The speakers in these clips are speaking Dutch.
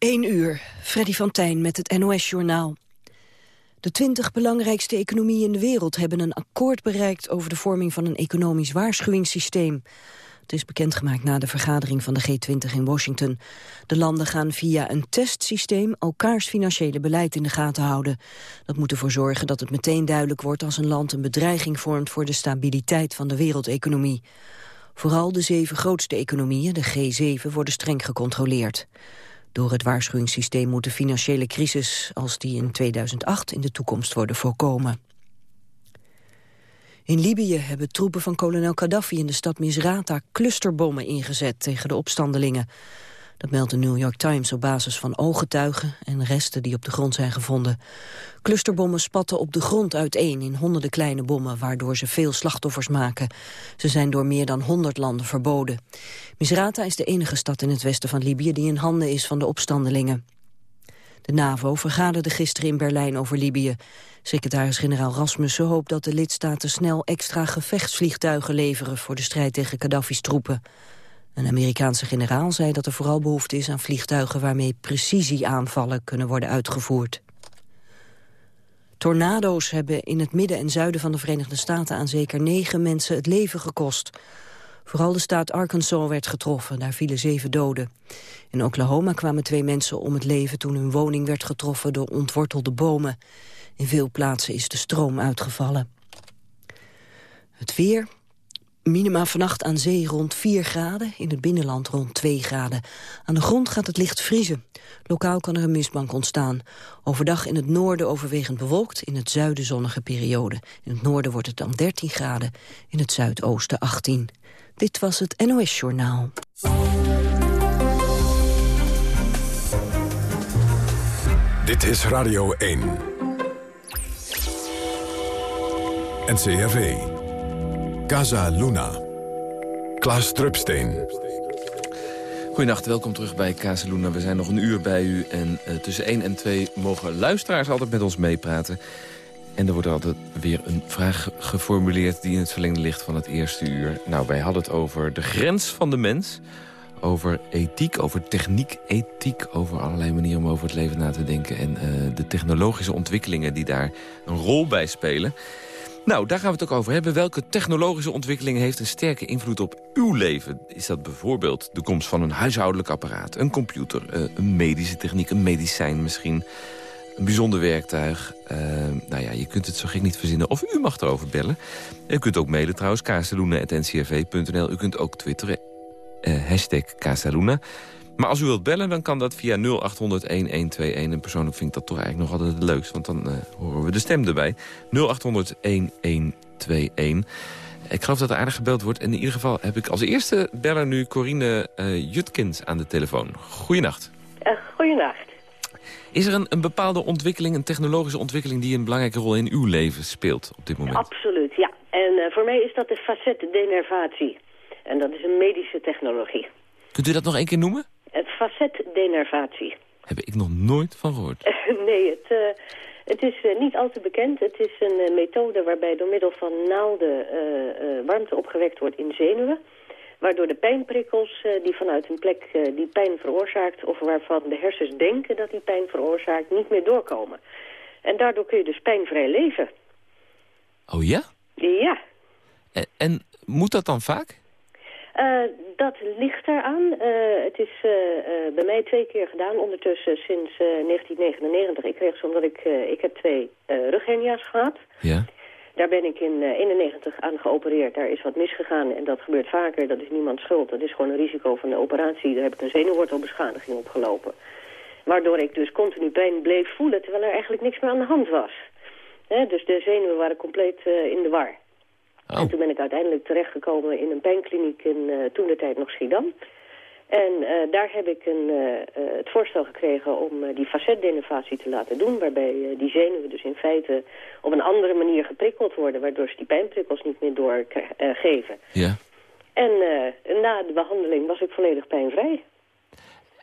1 uur, Freddy van Tijn met het NOS-journaal. De twintig belangrijkste economieën in de wereld hebben een akkoord bereikt over de vorming van een economisch waarschuwingssysteem. Het is bekendgemaakt na de vergadering van de G20 in Washington. De landen gaan via een testsysteem elkaars financiële beleid in de gaten houden. Dat moet ervoor zorgen dat het meteen duidelijk wordt als een land een bedreiging vormt voor de stabiliteit van de wereldeconomie. Vooral de zeven grootste economieën, de G7, worden streng gecontroleerd. Door het waarschuwingssysteem moet de financiële crisis als die in 2008 in de toekomst worden voorkomen. In Libië hebben troepen van kolonel Gaddafi in de stad Misrata clusterbommen ingezet tegen de opstandelingen. Dat meldt de New York Times op basis van ooggetuigen en resten die op de grond zijn gevonden. Clusterbommen spatten op de grond uiteen in honderden kleine bommen, waardoor ze veel slachtoffers maken. Ze zijn door meer dan 100 landen verboden. Misrata is de enige stad in het westen van Libië die in handen is van de opstandelingen. De NAVO vergaderde gisteren in Berlijn over Libië. Secretaris-generaal Rasmussen hoopt dat de lidstaten snel extra gevechtsvliegtuigen leveren voor de strijd tegen Gaddafi's troepen. Een Amerikaanse generaal zei dat er vooral behoefte is aan vliegtuigen waarmee precisieaanvallen kunnen worden uitgevoerd. Tornado's hebben in het midden en zuiden van de Verenigde Staten aan zeker negen mensen het leven gekost. Vooral de staat Arkansas werd getroffen, daar vielen zeven doden. In Oklahoma kwamen twee mensen om het leven toen hun woning werd getroffen door ontwortelde bomen. In veel plaatsen is de stroom uitgevallen. Het weer, Minima vannacht aan zee rond 4 graden, in het binnenland rond 2 graden. Aan de grond gaat het licht vriezen. Lokaal kan er een mistbank ontstaan. Overdag in het noorden overwegend bewolkt, in het zuiden zonnige periode. In het noorden wordt het dan 13 graden, in het zuidoosten 18. Dit was het NOS Journaal. Dit is Radio 1. NCRV. Casa Luna. Klaas Drupsteen. Goedenacht, welkom terug bij Casa Luna. We zijn nog een uur bij u en uh, tussen 1 en 2 mogen luisteraars altijd met ons meepraten. En er wordt altijd weer een vraag geformuleerd die in het verlengde ligt van het eerste uur. Nou, wij hadden het over de grens van de mens, over ethiek, over techniek, ethiek... over allerlei manieren om over het leven na te denken... en uh, de technologische ontwikkelingen die daar een rol bij spelen... Nou, daar gaan we het ook over hebben. Welke technologische ontwikkeling heeft een sterke invloed op uw leven? Is dat bijvoorbeeld de komst van een huishoudelijk apparaat, een computer... Uh, een medische techniek, een medicijn misschien, een bijzonder werktuig? Uh, nou ja, je kunt het zo gek niet verzinnen. Of u mag erover bellen. U kunt ook mailen trouwens, kazeluna.ncrv.nl. U kunt ook twitteren, uh, hashtag. Maar als u wilt bellen, dan kan dat via 0800-1121. En persoonlijk vind ik dat toch eigenlijk nog altijd het leukst. Want dan uh, horen we de stem erbij. 0800-1121. Ik geloof dat er aardig gebeld wordt. En in ieder geval heb ik als eerste beller nu Corine uh, Jutkins aan de telefoon. Goeienacht. Uh, goeienacht. Is er een, een bepaalde ontwikkeling, een technologische ontwikkeling... die een belangrijke rol in uw leven speelt op dit moment? Absoluut, ja. En uh, voor mij is dat de facetdenervatie. En dat is een medische technologie. Kunt u dat nog één keer noemen? Het facetdenervatie. Heb ik nog nooit van gehoord. nee, het, uh, het is uh, niet al te bekend. Het is een uh, methode waarbij door middel van naalden warmte opgewekt wordt in zenuwen. Waardoor de pijnprikkels die vanuit een plek die pijn veroorzaakt... of waarvan de hersens denken dat die pijn veroorzaakt, niet meer doorkomen. En daardoor kun je dus pijnvrij leven. Oh ja? Ja. En, en moet dat dan vaak? Uh, dat ligt eraan. Uh, het is uh, bij mij twee keer gedaan ondertussen sinds 1999. Ik kreeg ze omdat ik, ik heb twee rughernia's gehad. Ja. Daar ben ik in 91 aan geopereerd. Daar is wat misgegaan en dat gebeurt vaker. Dat is niemand schuld. Dat is gewoon een risico van de operatie. Daar heb ik een zenuwwortelbeschadiging opgelopen. Waardoor ik dus continu pijn bleef voelen terwijl er eigenlijk niks meer aan de hand was. He, dus de zenuwen waren compleet in de war. Oh. En toen ben ik uiteindelijk terechtgekomen in een pijnkliniek in uh, toen de tijd nog Schiedam. En uh, daar heb ik een, uh, het voorstel gekregen om die facetdenervatie te laten doen. Waarbij die zenuwen dus in feite op een andere manier geprikkeld worden. Waardoor ze die pijnprikkels niet meer doorgeven. ja. En na de behandeling was ik volledig pijnvrij.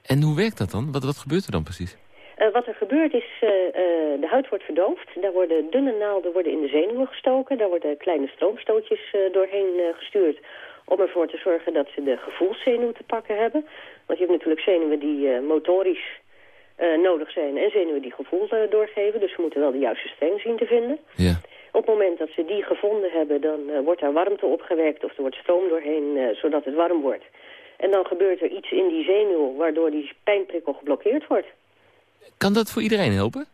En hoe werkt dat dan? Wat, wat gebeurt er dan precies? Uh, wat er gebeurt is, uh, uh, de huid wordt verdoofd. Daar worden dunne naalden worden in de zenuwen gestoken. Daar worden kleine stroomstootjes doorheen gestuurd... om ervoor te zorgen dat ze de gevoelszenuw te pakken hebben. Want je hebt natuurlijk zenuwen die motorisch nodig zijn en zenuwen die gevoel doorgeven. Dus ze moeten wel de juiste streng zien te vinden. Ja. Op het moment dat ze die gevonden hebben, dan wordt daar warmte opgewekt of er wordt stroom doorheen, zodat het warm wordt. En dan gebeurt er iets in die zenuw waardoor die pijnprikkel geblokkeerd wordt. Kan dat voor iedereen helpen?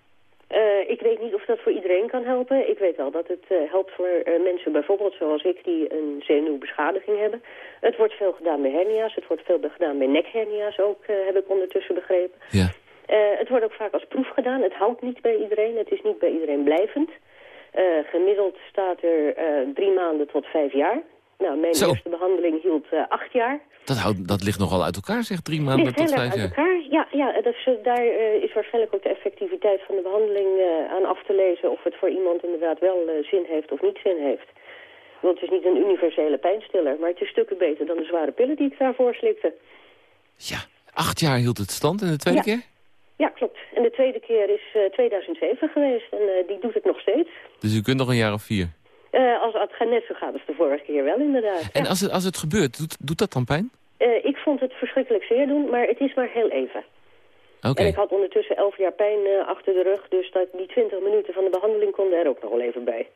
Uh, ik weet niet of dat voor iedereen kan helpen. Ik weet wel dat het uh, helpt voor uh, mensen bijvoorbeeld zoals ik die een zenuwbeschadiging hebben. Het wordt veel gedaan bij hernia's, het wordt veel gedaan bij nekhernia's ook, heb ik ondertussen begrepen. Ja. het wordt ook vaak als proef gedaan. Het houdt niet bij iedereen, het is niet bij iedereen blijvend. gemiddeld staat er drie maanden tot vijf jaar. Nou, mijn Zo. eerste behandeling hield acht jaar. Dat, houdt, dat ligt nogal uit elkaar, zeg, drie maanden ligt tot vijf erg jaar. uit elkaar. Ja, ja dus, uh, daar uh, is waarschijnlijk ook de effectiviteit van de behandeling uh, aan af te lezen... of het voor iemand inderdaad wel zin heeft of niet zin heeft. Want het is niet een universele pijnstiller, maar het is stukken beter dan de zware pillen die ik daarvoor slikte. Ja, acht jaar hield het stand en de tweede Ja. keer? Ja, klopt. En de tweede keer is 2007 geweest en die doet het nog steeds. Dus u kunt nog een jaar of vier. Als het gaat net zo gaat als de vorige keer wel, inderdaad. En ja. als het, als het gebeurt, doet, doet dat dan pijn? Uh, ik vond het verschrikkelijk zeer doen, maar het is maar heel even. Oké. En ik had ondertussen elf jaar pijn uh, achter de rug, dus dat die twintig minuten van de behandeling konden er ook nog wel even bij.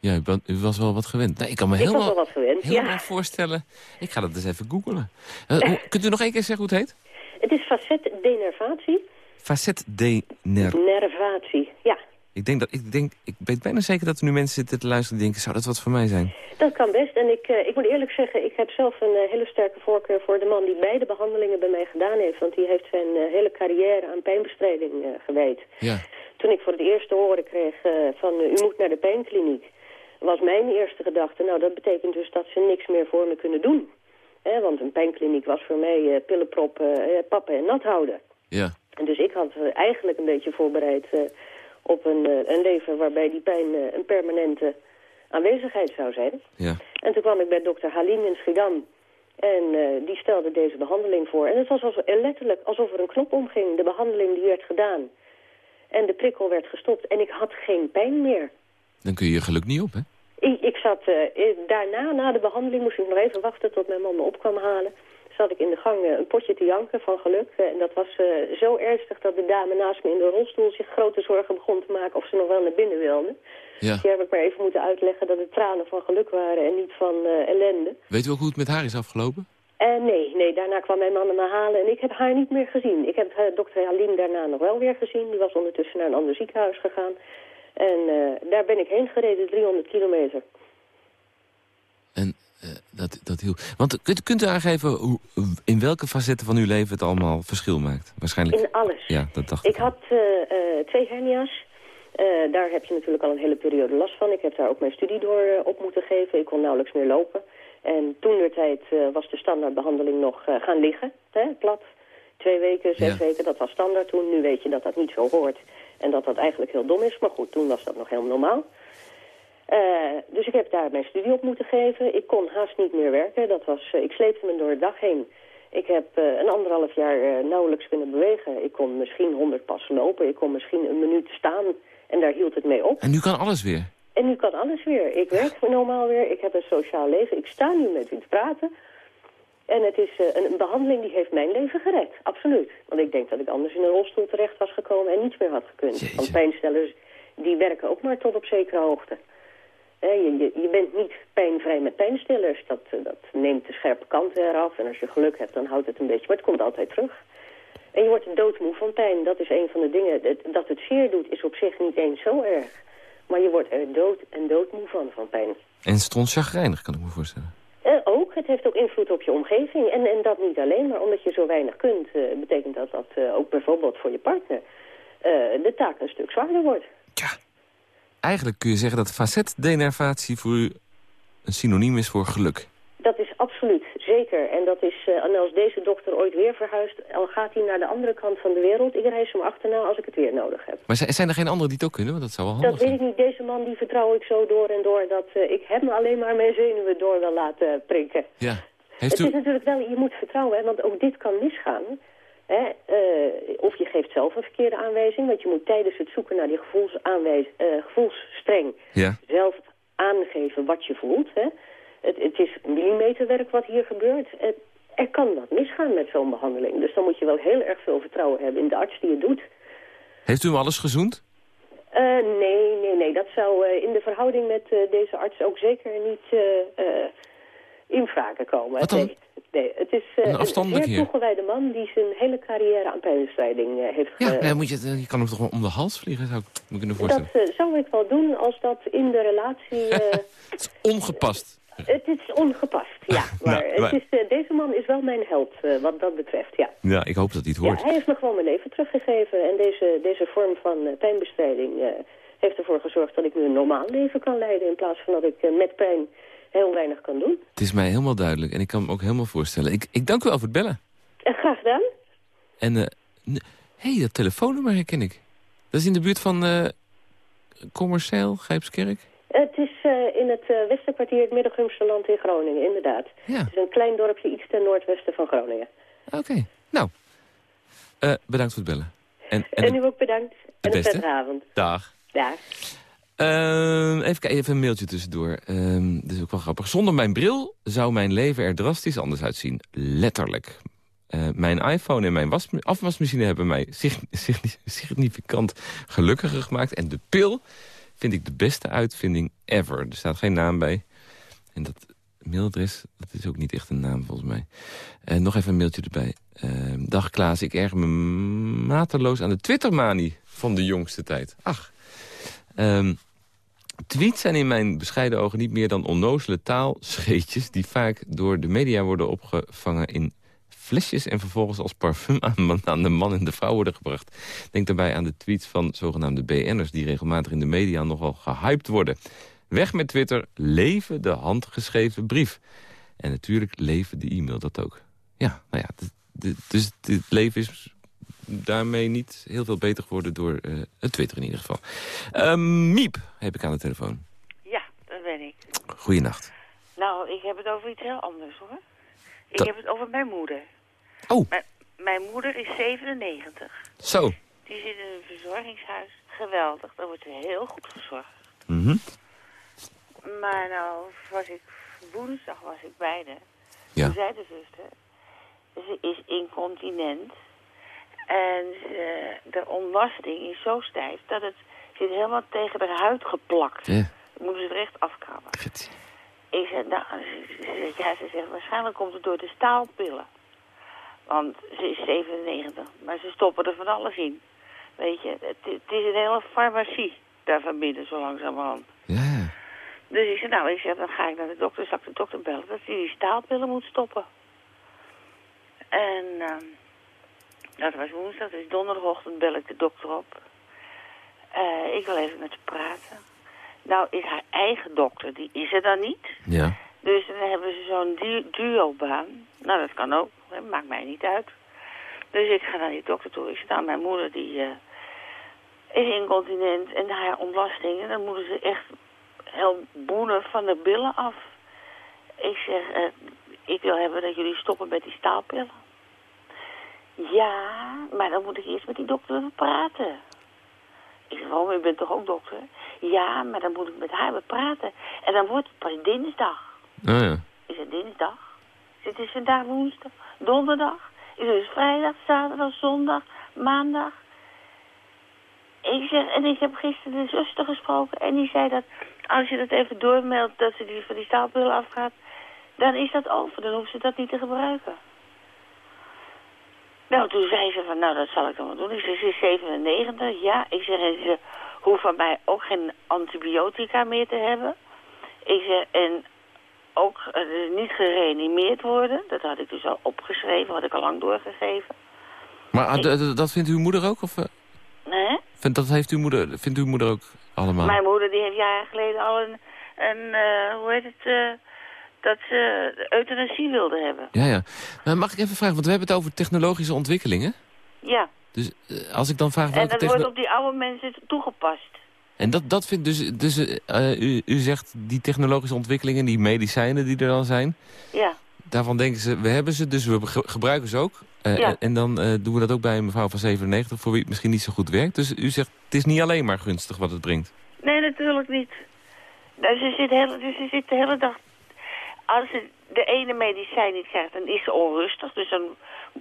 Ja, u, ben- u was wel wat gewend. Nee, ik kan me ik was helemaal, wel wat gewend, helemaal ja. voorstellen. Ik ga dat eens even googlen. Uh, hoe- kunt u nog één keer zeggen hoe het heet? Het is facetdenervatie. Facet dener. Nervatie, ja. Ik denk dat ik denk, ik weet bijna zeker dat er nu mensen zitten te luisteren die denken, zou dat wat voor mij zijn? Dat kan best. En ik, uh, ik moet eerlijk zeggen, ik heb zelf een uh, hele sterke voorkeur voor de man die beide behandelingen bij mij gedaan heeft. Want die heeft zijn uh, hele carrière aan pijnbestrijding gewijd. Ja. Toen ik voor het eerst te horen kreeg van u moet naar de pijnkliniek, was mijn eerste gedachte, nou dat betekent dus dat ze niks meer voor me kunnen doen. Want een pijnkliniek was voor mij pillen proppen, pappen en nat houden. Ja. En dus ik had eigenlijk een beetje voorbereid op een, uh, een leven waarbij die pijn uh, een permanente aanwezigheid zou zijn. Ja. En toen kwam ik bij dokter Halim in Schiedam. En uh, die stelde deze behandeling voor. En het was alsof, letterlijk alsof er een knop omging. De behandeling die werd gedaan. En de prikkel werd gestopt. En ik had geen pijn meer. Dan kun je je geluk niet op, hè? Ik, ik zat daarna, na de behandeling, moest ik nog even wachten tot mijn man me op kwam halen zat ik in de gang een potje te janken van geluk. En dat was uh, zo ernstig dat de dame naast me in de rolstoel zich grote zorgen begon te maken of ze nog wel naar binnen wilde. Ja. Dus die heb ik maar even moeten uitleggen dat het tranen van geluk waren en niet van ellende. Weet u ook hoe het met haar is afgelopen? Uh, nee, nee, daarna kwam mijn man me halen en ik heb haar niet meer gezien. Ik heb dokter Halim daarna nog wel weer gezien. Die was ondertussen naar een ander ziekenhuis gegaan. En daar ben ik heen gereden, 300 kilometer. En dat, dat hiel. Want kunt, kunt u aangeven hoe, in welke facetten van uw leven het allemaal verschil maakt? Waarschijnlijk. In alles. Ja, dat dacht ik. Ik had uh, uh, twee hernia's. daar heb je natuurlijk al een hele periode last van. Ik heb daar ook mijn studie door op moeten geven. Ik kon nauwelijks meer lopen. En toen de tijd was de standaardbehandeling nog gaan liggen. Hè, plat. Twee weken, zes Ja. weken, dat was standaard toen. Nu weet je dat dat niet zo hoort. En dat dat eigenlijk heel dom is. Maar goed, toen was dat nog heel normaal. Uh, dus ik heb daar mijn studie op moeten geven. Ik kon haast niet meer werken. Dat was, uh, ik sleepte me door de dag heen. Ik heb uh, een anderhalf jaar nauwelijks kunnen bewegen. Ik kon misschien honderd passen lopen. Ik kon misschien een minuut staan. En daar hield het mee op. En nu kan alles weer? En nu kan alles weer. Ik werk normaal weer. Ik heb een sociaal leven. Ik sta nu met u te praten. En het is een, een behandeling die heeft mijn leven gered. Absoluut. Want ik denk dat ik anders in een rolstoel terecht was gekomen en niets meer had gekund. Jeetje. Want pijnstellers die werken ook maar tot op zekere hoogte. Je, je, je, bent niet pijnvrij met pijnstillers. Dat, dat neemt de scherpe kanten eraf. En als je geluk hebt, dan houdt het een beetje. Maar het komt altijd terug. En je wordt doodmoe van pijn. Dat is een van de dingen. Dat het zeer doet is op zich niet eens zo erg. Maar je wordt er dood en doodmoe van, van pijn. En stronchagrijnig, kan ik me voorstellen. Uh, ook. Het heeft ook invloed op je omgeving. En, en dat niet alleen, maar omdat je zo weinig kunt... Uh, betekent dat dat uh, ook bijvoorbeeld voor je partner... de taak een stuk zwaarder wordt. Ja. Eigenlijk kun je zeggen dat facetdenervatie voor u een synoniem is voor geluk. Dat is absoluut, zeker. En dat is, uh, en als deze dokter ooit weer verhuist, al gaat hij naar de andere kant van de wereld. Ik reis hem achterna als ik het weer nodig heb. Maar zijn er geen anderen die het ook kunnen? Want dat zou wel handig Dat weet zijn. ik niet. Deze man die vertrouw ik zo door en door dat uh, ik hem alleen maar mijn zenuwen door wil laten prikken. Ja. Heeft het u... is natuurlijk wel, je moet vertrouwen, hè, want ook dit kan misgaan. Hè? Uh, of je geeft zelf een verkeerde aanwijzing, want je moet tijdens het zoeken naar die gevoelsaanwijs, gevoelsstreng Ja. zelf aangeven wat je voelt. Hè? Het, het is millimeterwerk wat hier gebeurt. Het, er kan wat misgaan met zo'n behandeling. Dus dan moet je wel heel erg veel vertrouwen hebben in de arts die het doet. Heeft u hem alles gezoend? Uh, nee, nee, nee. Dat zou in de verhouding met deze arts ook zeker niet in vragen komen. Wat dan? Nee, het is een afstandelijk een toegewijde man die zijn hele carrière aan pijnbestrijding heeft Ja, moet je, je kan hem toch wel om de hals vliegen, zou ik me kunnen voorstellen. Dat zou ik wel doen als dat in de relatie... eh, Het is ongepast. het is ongepast, ja. Maar, Nou, maar- het is, eh, deze man is wel mijn held eh, wat dat betreft, ja. Ja, ik hoop dat hij het Ja, hoort. hij heeft me gewoon mijn leven teruggegeven. En deze, deze vorm van eh, pijnbestrijding eh, heeft ervoor gezorgd dat ik nu een normaal leven kan leiden... in plaats van dat ik eh, met pijn heel weinig kan doen. Het is mij helemaal duidelijk en ik kan me ook helemaal voorstellen. Ik, ik dank u wel voor het bellen. En graag gedaan. En, eh, n- hé, dat telefoonnummer herken ik. Dat is in de buurt van eh Commerceel, Grijpskerk? Het is eh, in het eh, Westerkwartier, het Middelgumsterland in Groningen, inderdaad. Ja, Het is een klein dorpje iets ten noordwesten van Groningen. oké. Nou, eh, bedankt voor het bellen. En, en En, u ook bedankt. En een prettige avond. dag. Dag. Ehm, even kijken, even een mailtje tussendoor. Ehm dat is ook wel grappig. Zonder mijn bril zou mijn leven er drastisch anders uitzien. Letterlijk. Eh, mijn iPhone en mijn was- afwasmachine hebben mij sig- sig- significant gelukkiger gemaakt. En de pil vind ik de beste uitvinding ever. Er staat geen naam bij. En dat mailadres, dat is ook niet echt een naam volgens mij. En nog even een mailtje erbij. Ehm, dag Klaas, ik erger me mateloos aan de Twittermanie van de jongste tijd. Ach. Ehm, tweets zijn in mijn bescheiden ogen niet meer dan onnozele taalscheetjes... die vaak door de media worden opgevangen in flesjes... en vervolgens als parfum aan, aan de man en de vrouw worden gebracht. Denk daarbij aan de tweets van zogenaamde BN'ers... die regelmatig in de media nogal gehyped worden. Weg met Twitter, leven de handgeschreven brief. En natuurlijk leven de e-mail, dat ook. Ja, nou ja, dus het leven is daarmee niet heel veel beter geworden door eh, het Twitter in ieder geval. Ehm, Miep heb ik aan de telefoon. Ja, dat ben ik. Goeienacht. Nou, ik heb het over iets heel anders hoor. Ik Dat- heb het over mijn moeder. Oh, Mijn, mijn moeder is 97. zo. Die zit in een verzorgingshuis. Geweldig, daar wordt ze heel goed verzorgd. Mhm. Maar nou was ik, woensdag was ik bij haar. Ja. Toen zei de zuster, ze is incontinent. En ze, de ontlasting is zo stijf dat het zit helemaal tegen de huid geplakt. Ja. Moeten ze er echt afkrabben. Ik zei, nou, ja, ze zegt, waarschijnlijk komt het door de staalpillen. Want ze is 97, maar ze stoppen er van alles in. Weet je, het, het is een hele farmacie daar van binnen, zo langzamerhand. Ja. Dus ik zei, nou, ik zeg, dan ga ik naar de dokter, zal ik de dokter bellen, dat hij die staalpillen moet stoppen. En, ehm dat was woensdag, dus donderdagochtend bel ik de dokter op. Eh, ik wil even met ze praten. Nou, is haar eigen dokter, die is er dan niet. Ja. Dus dan hebben ze zo'n du- duo-baan. Nou, dat kan ook. hè, Maakt mij niet uit. Dus ik ga naar die dokter toe. Ik zeg, nou, mijn moeder die eh, is incontinent en haar ontlasting. En dan moeten ze echt heel boenen van de billen af. Ik zeg, eh, ik wil hebben dat jullie stoppen met die staalpillen. Ja, maar dan moet ik eerst met die dokter even praten. Ik zeg, waarom? U bent toch ook dokter? Ja, maar dan moet ik met haar even praten. En dan wordt het pas dinsdag. Oh ja. Is het dinsdag? Het is vandaag woensdag, donderdag. Is het vrijdag, zaterdag, zondag, maandag. Ik zeg, en ik heb gisteren de zuster gesproken en die zei dat als je dat even doormeldt dat ze die van die staalpullen afgaat, dan is dat over. Dan hoeft ze dat niet te gebruiken. Nou, toen zei ze van, nou, dat zal ik dan wel doen. Ik zeg, ze is 97, ja. Ik zeg, en ze hoeft van mij ook geen antibiotica meer te hebben. Ik zeg, en ook eh, niet gereanimeerd worden. Dat had ik dus al opgeschreven, had ik al lang doorgegeven. Maar ah, dat vindt uw moeder ook? Of, eh, Nee? vindt, dat heeft uw moeder, vindt uw moeder ook allemaal? Mijn moeder die heeft jaren geleden al een, een eh, hoe heet het, eh, dat ze euthanasie wilde hebben. Ja, ja. Maar mag ik even vragen, want we hebben het over technologische ontwikkelingen. Ja, Dus eh, als ik dan vraag en dat wordt op die oude mensen toegepast. En dat, dat vindt dus, dus eh, u, u zegt die technologische ontwikkelingen, die medicijnen die er dan zijn, Ja, daarvan denken ze, we hebben ze, dus we ge- gebruiken ze ook. Eh, Ja. en, dan eh, doen we dat ook bij een mevrouw van 97, voor wie het misschien niet zo goed werkt. Dus u zegt, het is niet alleen maar gunstig wat het brengt. nee natuurlijk niet. Dus ze zit, hele, ze zit de hele dag... als ze de ene medicijn niet krijgt, dan is ze onrustig. Dus dan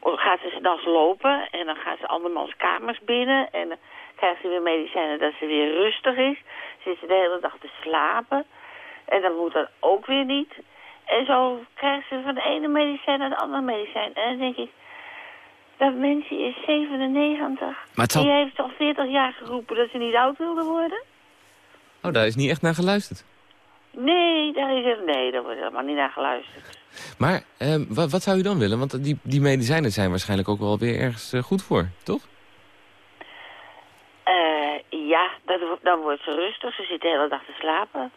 gaat ze s'nachts lopen en dan gaat ze andermans kamers binnen. En dan krijgt ze weer medicijnen dat ze weer rustig is. Zit ze de hele dag te slapen. En dan moet dat ook weer niet. En zo krijgt ze van de ene medicijn naar de andere medicijn. En dan denk ik, dat mensje is 97. Maar zal... Die heeft al 40 jaar geroepen dat ze niet oud wilde worden. Oh, daar is niet echt naar geluisterd. Nee, daar is er, nee, daar wordt helemaal niet naar geluisterd. Maar eh, wat, wat zou u dan willen? Want die, die medicijnen zijn waarschijnlijk ook wel weer ergens uh, goed voor, toch? Uh, ja, dat, dan wordt ze rustig. Ze zit de hele dag te slapen.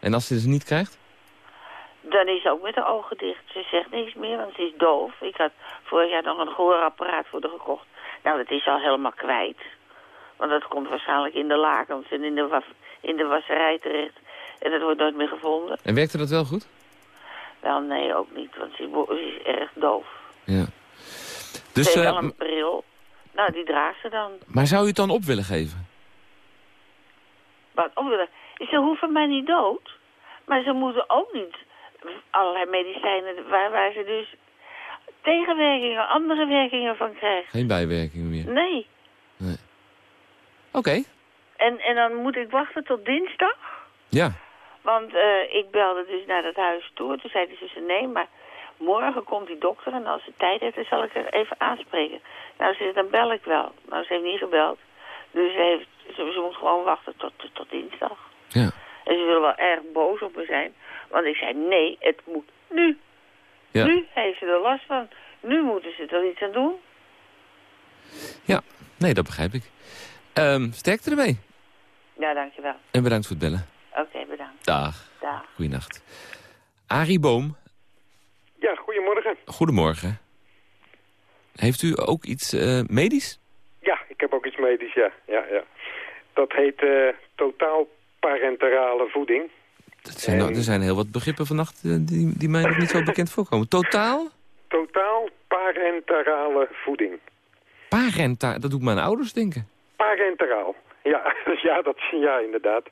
En als ze ze niet krijgt? Dan is ze ook met de ogen dicht. Ze zegt niks meer, want ze is doof. Ik had vorig jaar nog een gehoorapparaat voor haar gekocht. Nou, dat is al helemaal kwijt. Want dat komt waarschijnlijk in de lakens en in de, in de wasserij terecht. En dat wordt nooit meer gevonden. En werkte dat wel goed? Wel, nee, ook niet, want ze is erg doof. Ja. Dus, ze heeft wel een bril. Nou, die draagt ze dan. Maar zou u het dan op willen geven? Wat op willen? Ze hoeven mij niet dood. Maar ze moeten ook niet allerlei medicijnen waar, waar ze dus tegenwerkingen, andere werkingen van krijgen. Geen bijwerkingen meer? Nee. nee. Oké. En, en dan moet ik wachten tot dinsdag? Ja. Want uh, ik belde dus naar dat huis toe. Toen zei ze nee, maar morgen komt die dokter en als ze tijd heeft, dan zal ik er even aanspreken. Nou, ze zei, dan bel ik wel. Nou, ze heeft niet gebeld. Dus ze, heeft, ze, ze moet gewoon wachten tot, tot, tot dinsdag. Ja. En ze wil wel erg boos op me zijn. Want ik zei, nee, het moet nu. Ja. Nu heeft ze er last van. Nu moeten ze er iets aan doen. Ja, nee, dat begrijp ik. Um, sterkte ermee. Ja, dankjewel. En bedankt voor het bellen. Oké, bedankt. Dag. Dag. Goeienacht. Arie Boom. Ja, goedemorgen. Goedemorgen. Heeft u ook iets uh, medisch? Ja, ik heb ook iets medisch, ja. ja, ja. Dat heet uh, totaal parenterale voeding. Dat zijn, en... Er zijn heel wat begrippen vannacht uh, die, die mij nog niet zo bekend voorkomen. Totaal? Totaal parenterale voeding. Parenta, dat doet mijn ouders denken. Parenteraal. Ja, ja, dat, ja, inderdaad.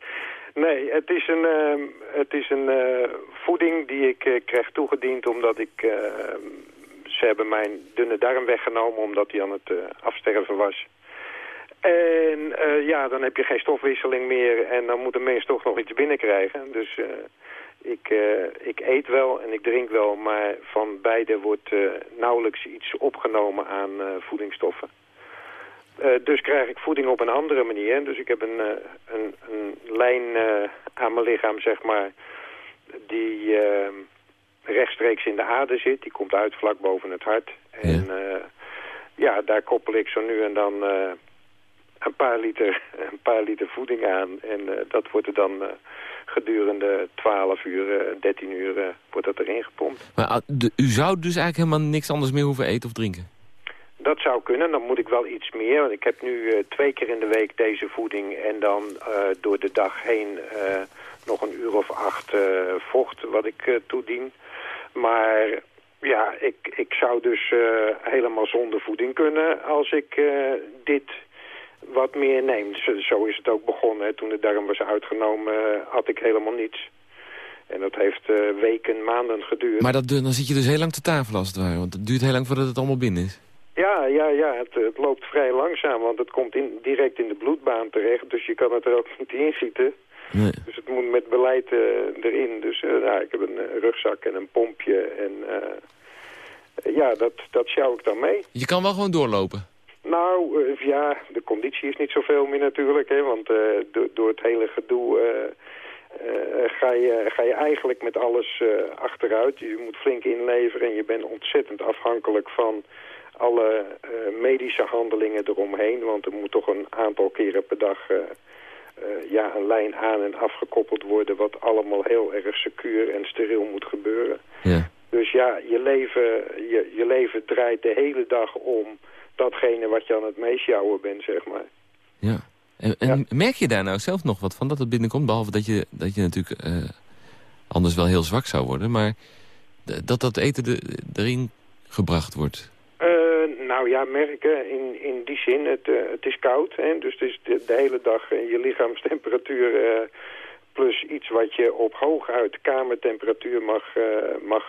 Nee, het is een, uh, het is een uh, voeding die ik uh, kreeg toegediend omdat ik... ze hebben mijn dunne darm weggenomen omdat die aan het afsterven was. En ja, dan heb je geen stofwisseling meer en dan moet een mens toch nog iets binnenkrijgen. Dus ik, ik eet wel en ik drink wel, maar van beide wordt nauwelijks iets opgenomen aan voedingsstoffen. Uh, dus krijg ik voeding op een andere manier. Dus ik heb een, uh, een, een, lijn uh, aan mijn lichaam, zeg maar, die rechtstreeks in de ader zit. Die komt uit vlak boven het hart. En ja, ja daar koppel ik zo nu en dan een, paar liter, een paar liter voeding aan. En dat wordt er dan gedurende 12 uur, 13 uur, wordt dat erin gepompt. Maar de, u zou dus eigenlijk helemaal niks anders meer hoeven eten of drinken? Dat zou kunnen, dan moet ik wel iets meer. Want ik heb nu uh, twee keer in de week deze voeding en dan uh, door de dag heen uh, nog een uur of acht vocht wat ik toedien. Maar ja, ik, ik zou dus helemaal zonder voeding kunnen als ik dit wat meer neem. Zo, zo, is het ook begonnen. Toen de darm was uitgenomen had ik helemaal niets. En dat heeft weken, maanden geduurd. Maar dat, dan zit je dus heel lang te tafel als het ware. Want het duurt heel lang voordat het allemaal binnen is. Ja, ja, ja. Het, het, loopt vrij langzaam, want het komt in, direct in de bloedbaan terecht. Dus je kan het er ook niet in. Nee. Dus het moet met beleid uh, erin. Dus uh, nou, ik heb een uh, rugzak en een pompje. En ja, dat, dat sjouw ik dan mee. Je kan wel gewoon doorlopen? Nou, ja, de conditie is niet zoveel meer natuurlijk. Hè, want do door het hele gedoe ga, je, ga je eigenlijk met alles achteruit. Je moet flink inleveren en je bent ontzettend afhankelijk van alle uh, medische handelingen eromheen. Want er moet toch een aantal keren per dag uh, uh, ja, een lijn aan en afgekoppeld worden... wat allemaal heel erg secuur en steriel moet gebeuren. Ja. Dus ja, je leven, je, je leven draait de hele dag om datgene wat je aan het meesjouwen bent, zeg maar. Ja. En, en ja. merk je daar nou zelf nog wat van dat het binnenkomt? Behalve dat je, dat je natuurlijk anders wel heel zwak zou worden. Maar dat dat eten de, erin gebracht wordt. Nou ja, merken in, in die zin, het, uh, het is koud. Hè? Dus het is de, de hele dag je lichaamstemperatuur uh, Plus iets wat je op hooguit kamertemperatuur mag, mag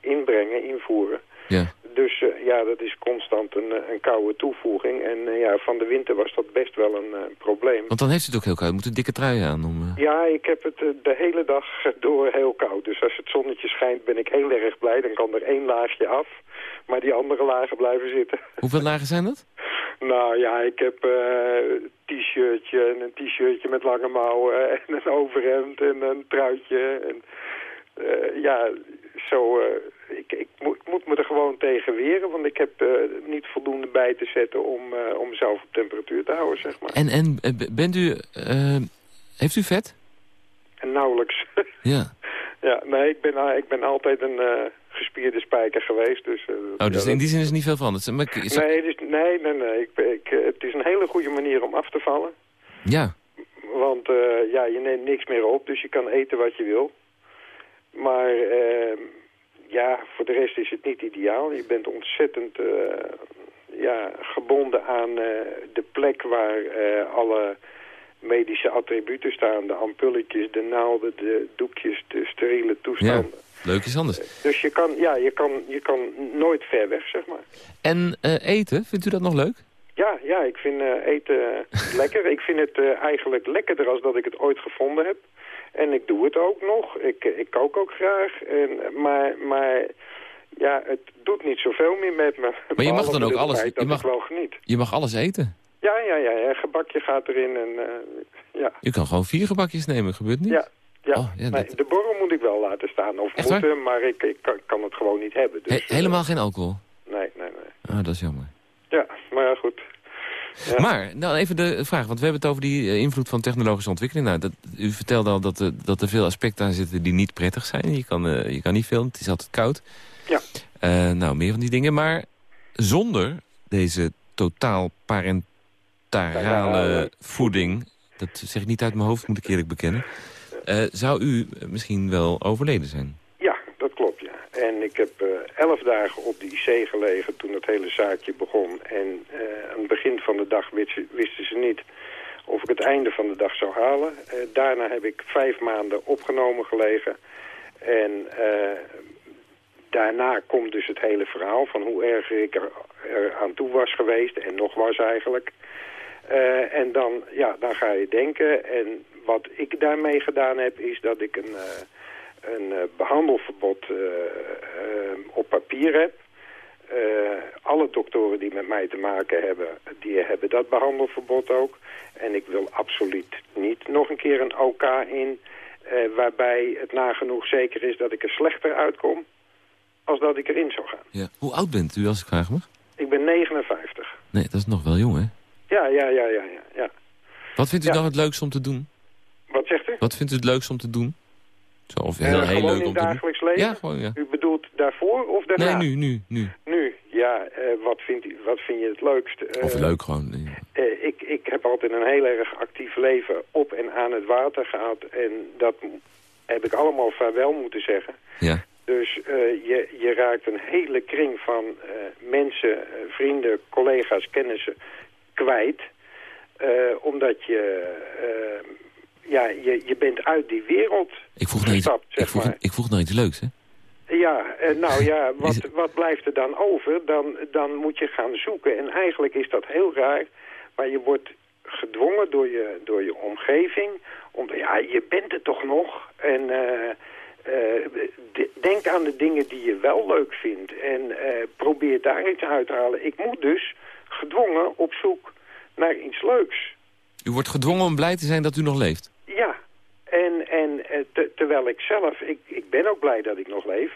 inbrengen, invoeren. Ja. Dus uh, ja, dat is constant een, een koude toevoeging. En uh, ja, van de winter was dat best wel een uh, probleem. Want dan heeft het ook heel koud. Je moet een dikke trui aan. Om, Ja, ik heb het de hele dag door heel koud. Dus als het zonnetje schijnt ben ik heel erg blij. Dan kan er één laagje af. Maar die andere lagen blijven zitten. Hoeveel lagen zijn dat? Nou ja, ik heb een t-shirtje en een t-shirtje met lange mouwen. En een overhemd en een truitje. En, ja, zo ik, ik, moet, moet, me er gewoon tegen weren, want ik heb niet voldoende bij te zetten om, om mezelf op temperatuur te houden, zeg maar. En, en bent u, heeft u vet? En nauwelijks. Ja. ja, nee, ik ben, ik ben altijd een gespierde spijker geweest. Dus, oh, dus ja, in die zin is het niet veel? Maar, is... nee, dus, nee, nee, nee. Ik, ik, het is een hele goede manier om af te vallen. Ja. Want ja, je neemt niks meer op, dus je kan eten wat je wil. Maar ehm, ja, voor de rest is het niet ideaal. Je bent ontzettend ja, gebonden aan de plek waar alle medische attributen staan. De ampulletjes, de naalden, de doekjes, de steriele toestanden. Leuk is anders. Dus je kan, ja, je kan, je kan nooit ver weg, zeg maar. En eten, vindt u dat nog leuk? Ja, ja ik vind eten lekker. Ik vind het eigenlijk lekkerder als dat ik het ooit gevonden heb. En ik doe het ook nog. Ik, ik kook ook graag. En, maar, maar ja, het doet niet zoveel meer met me. Maar je mag dan ook alles... Je mag, wel geniet. Je mag alles eten? Ja, ja, ja. ja. Gebakje gaat erin en ja. Je kan gewoon vier gebakjes nemen, gebeurt niet? Ja, ja. Oh, ja de borrel moet ik wel laten staan. Of Echt moeten, maar ik, ik kan, kan, het gewoon niet hebben. Dus, He helemaal uh, geen alcohol? Nee, nee, nee. Ah, dat is jammer. Ja, maar ja, goed. Ja. Maar, nou even de vraag, want we hebben het over die uh, invloed van technologische ontwikkeling. Nou, dat, u vertelde al dat, uh, dat er veel aspecten aan zitten die niet prettig zijn. Je kan, je kan niet filmen, het is altijd koud. Ja. nou, meer van die dingen. Maar zonder deze totaal parentarale voeding... dat zeg ik niet uit mijn hoofd, moet ik eerlijk bekennen... zou u misschien wel overleden zijn? Ja, dat klopt, ja. En ik heb elf dagen op de IC gelegen toen het hele zaakje begon. En uh, aan het begin van de dag wisten, ze niet of ik het einde van de dag zou halen. Daarna heb ik vijf maanden opgenomen gelegen. En daarna komt dus het hele verhaal van hoe erg ik er, er aan toe was geweest. En nog was eigenlijk. En dan, ja, dan ga je denken. En wat ik daarmee gedaan heb is dat ik een een uh, behandelverbod op papier heb. alle doktoren die met mij te maken hebben, die hebben dat behandelverbod ook. En ik wil absoluut niet nog een keer een OK in... waarbij het nagenoeg zeker is dat ik er slechter uitkom... als dat ik erin zou gaan. Ja. Hoe oud bent u, als ik vraag mag? Ik ben 59. Nee, dat is nog wel jong, hè? Ja, ja, ja, ja. ja, ja. Wat vindt u dan het leukst om te doen? Wat zegt u? Wat vindt u het leukst om te doen? Zo, of heel, uh, heel leuk in om dagelijks te leven? Ja, gewoon, ja. U bedoelt daarvoor of daarna? Nee, nu, nu, nu. Nu, ja. Uh, wat, vindt u, wat vind je het leukst? Uh, of leuk gewoon. Ja. ik, ik heb altijd een heel erg actief leven op en aan het water gehad. En dat heb ik allemaal vaarwel moeten zeggen. Ja. Dus je, je raakt een hele kring van mensen, vrienden, collega's, kennissen kwijt. omdat je ja, je, je bent uit die wereld ik vroeg gestapt, iets, zeg ik vroeg, maar. Ik vroeg iets leuks, hè? Ja, eh, nou ja, wat, wat blijft er dan over? Dan, dan moet je gaan zoeken. En eigenlijk is dat heel raar, maar je wordt gedwongen door je, door je omgeving. Om, ja, je bent er toch nog. En uh, uh, denk aan de dingen die je wel leuk vindt. En probeer daar iets uit te halen. Ik moet dus gedwongen op zoek naar iets leuks. U wordt gedwongen om blij te zijn dat u nog leeft? Ja, en, en te, terwijl ik zelf, ik, ik ben ook blij dat ik nog leef,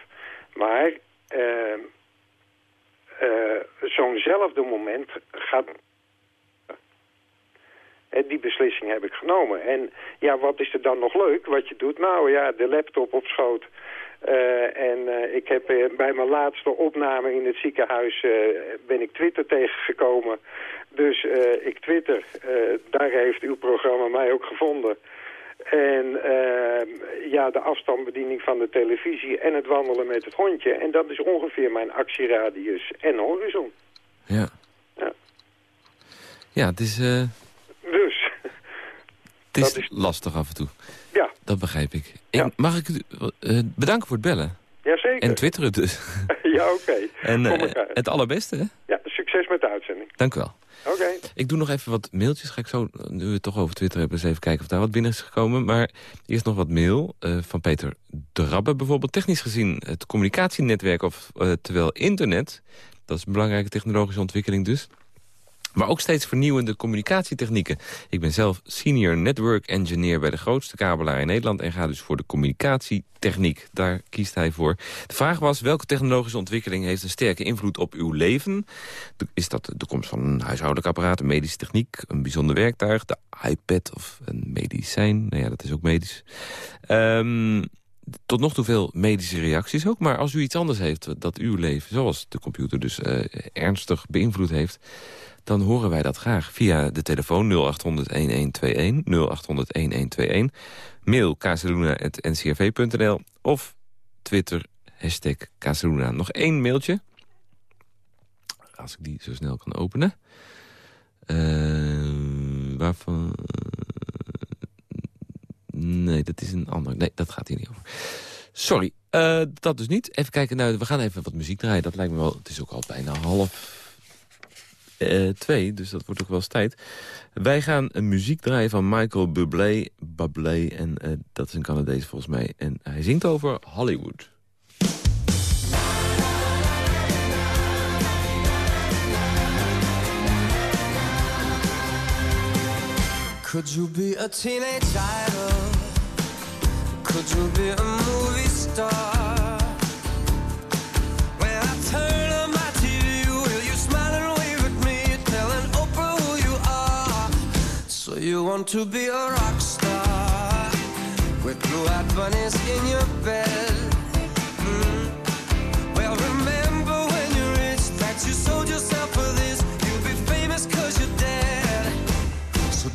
maar uh, uh, zo'nzelfde moment gaat... Die beslissing heb ik genomen. En ja, wat is er dan nog leuk wat je doet? Nou ja, de laptop op schoot. Uh, en uh, ik heb uh, bij mijn laatste opname in het ziekenhuis ben ik Twitter tegengekomen. Dus ik twitter. daar heeft uw programma mij ook gevonden. En ja, de afstandsbediening van de televisie en het wandelen met het hondje. En dat is ongeveer mijn actieradius en horizon. Ja. Ja, ja het is... Dus. Het is, is lastig af en toe. Ja, dat begrijp ik. Ja. ik mag ik u uh, bedanken voor het bellen? Jazeker. En twitteren dus. ja, oké. En uh, het allerbeste, hè? Ja, succes met de uitzending. Dank u wel. Oké. Okay. Ik doe nog even wat mailtjes. Ga ik zo, nu we het toch over Twitter hebben, eens even kijken of daar wat binnen is gekomen. Maar eerst nog wat mail uh, van Peter Drabbe bijvoorbeeld. Technisch gezien het communicatienetwerk, of terwijl internet... dat is een belangrijke technologische ontwikkeling dus... Maar ook steeds vernieuwende communicatietechnieken. Ik ben zelf senior network engineer bij de grootste kabelaar in Nederland... en ga dus voor de communicatietechniek. Daar kiest hij voor. De vraag was, welke technologische ontwikkeling heeft een sterke invloed op uw leven? Is dat de komst van een huishoudelijk apparaat, een medische techniek... een bijzonder werktuig, de iPad of een medicijn? Nou ja, dat is ook medisch. Um, tot nog toe veel medische reacties ook. Maar als u iets anders heeft dat uw leven, zoals de computer dus uh, ernstig beïnvloed heeft dan horen wij dat graag via de telefoon 0800-1121, 0800-1121, mail kazeluna.ncrv.nl of Twitter, hashtag. Nog één mailtje, als ik die zo snel kan openen. Uh, waarvan... nee, dat is een ander. Nee, dat gaat hier niet over. Sorry, uh, dat dus niet. Even kijken, nou, we gaan even wat muziek draaien. Dat lijkt me wel, het is ook al bijna half uh, twee, dus dat wordt ook wel eens tijd. Wij gaan een muziek draaien van Michael Bublé, Bublé en uh, dat is een Canadees volgens mij. En hij zingt over Hollywood. Could you be a teenage idol? Could you be a movie star? When I turn on my TV, will you smile and wave at me, telling Oprah who you are? So you want to be a rock star with blue-eyed bunnies in your bed? Mm. Well, remember when you reached that you sold yourself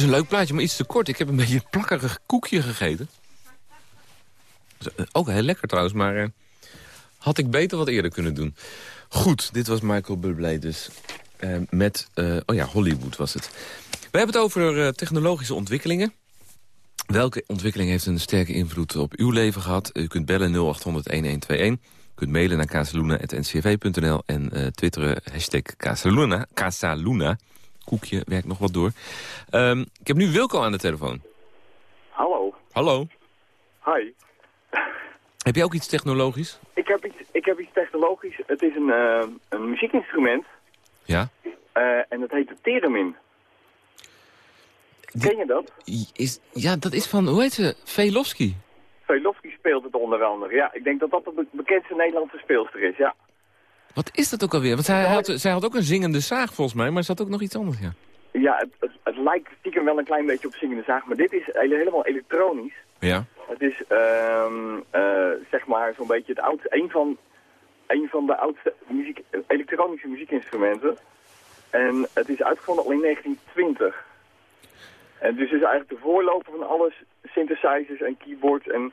is een leuk plaatje, maar iets te kort. Ik heb een beetje een plakkerig koekje gegeten. Ook heel lekker trouwens, maar uh, had ik beter wat eerder kunnen doen. Goed, dit was Michael Bublé dus. Uh, met, oh ja, Hollywood was het. We hebben het over technologische ontwikkelingen. Welke ontwikkeling heeft een sterke invloed op uw leven gehad? U kunt bellen 0800-1121. U kunt mailen naar casaluna.ncv.nl en twitteren hashtag Casaluna. Casaluna. Koekje werkt nog wat door. Um, ik heb nu Wilco aan de telefoon. Hallo. Hallo. Hi. Heb jij ook iets technologisch? Ik heb iets, ik heb iets technologisch. Het is een, uh, een muziekinstrument. Ja? Uh, en dat heet de theremin. Ken je dat? Is, ja, dat is van, hoe heet ze? Velofsky. Velofsky speelt het onder andere. Ja, ik denk dat dat de bekendste Nederlandse speelster is, ja. Wat is dat ook alweer? Want zij had, zij had ook een zingende zaag volgens mij, maar er zat ook nog iets anders, ja. Ja, het, het, het lijkt stiekem wel een klein beetje op zingende zaag, maar dit is helemaal elektronisch. Ja. Het is, uh, uh, zeg maar, zo'n beetje het oudste, een van, een van de oudste muziek, elektronische muziekinstrumenten. En het is uitgevonden al in 1920. En dus is eigenlijk de voorloper van alles, synthesizers en keyboards en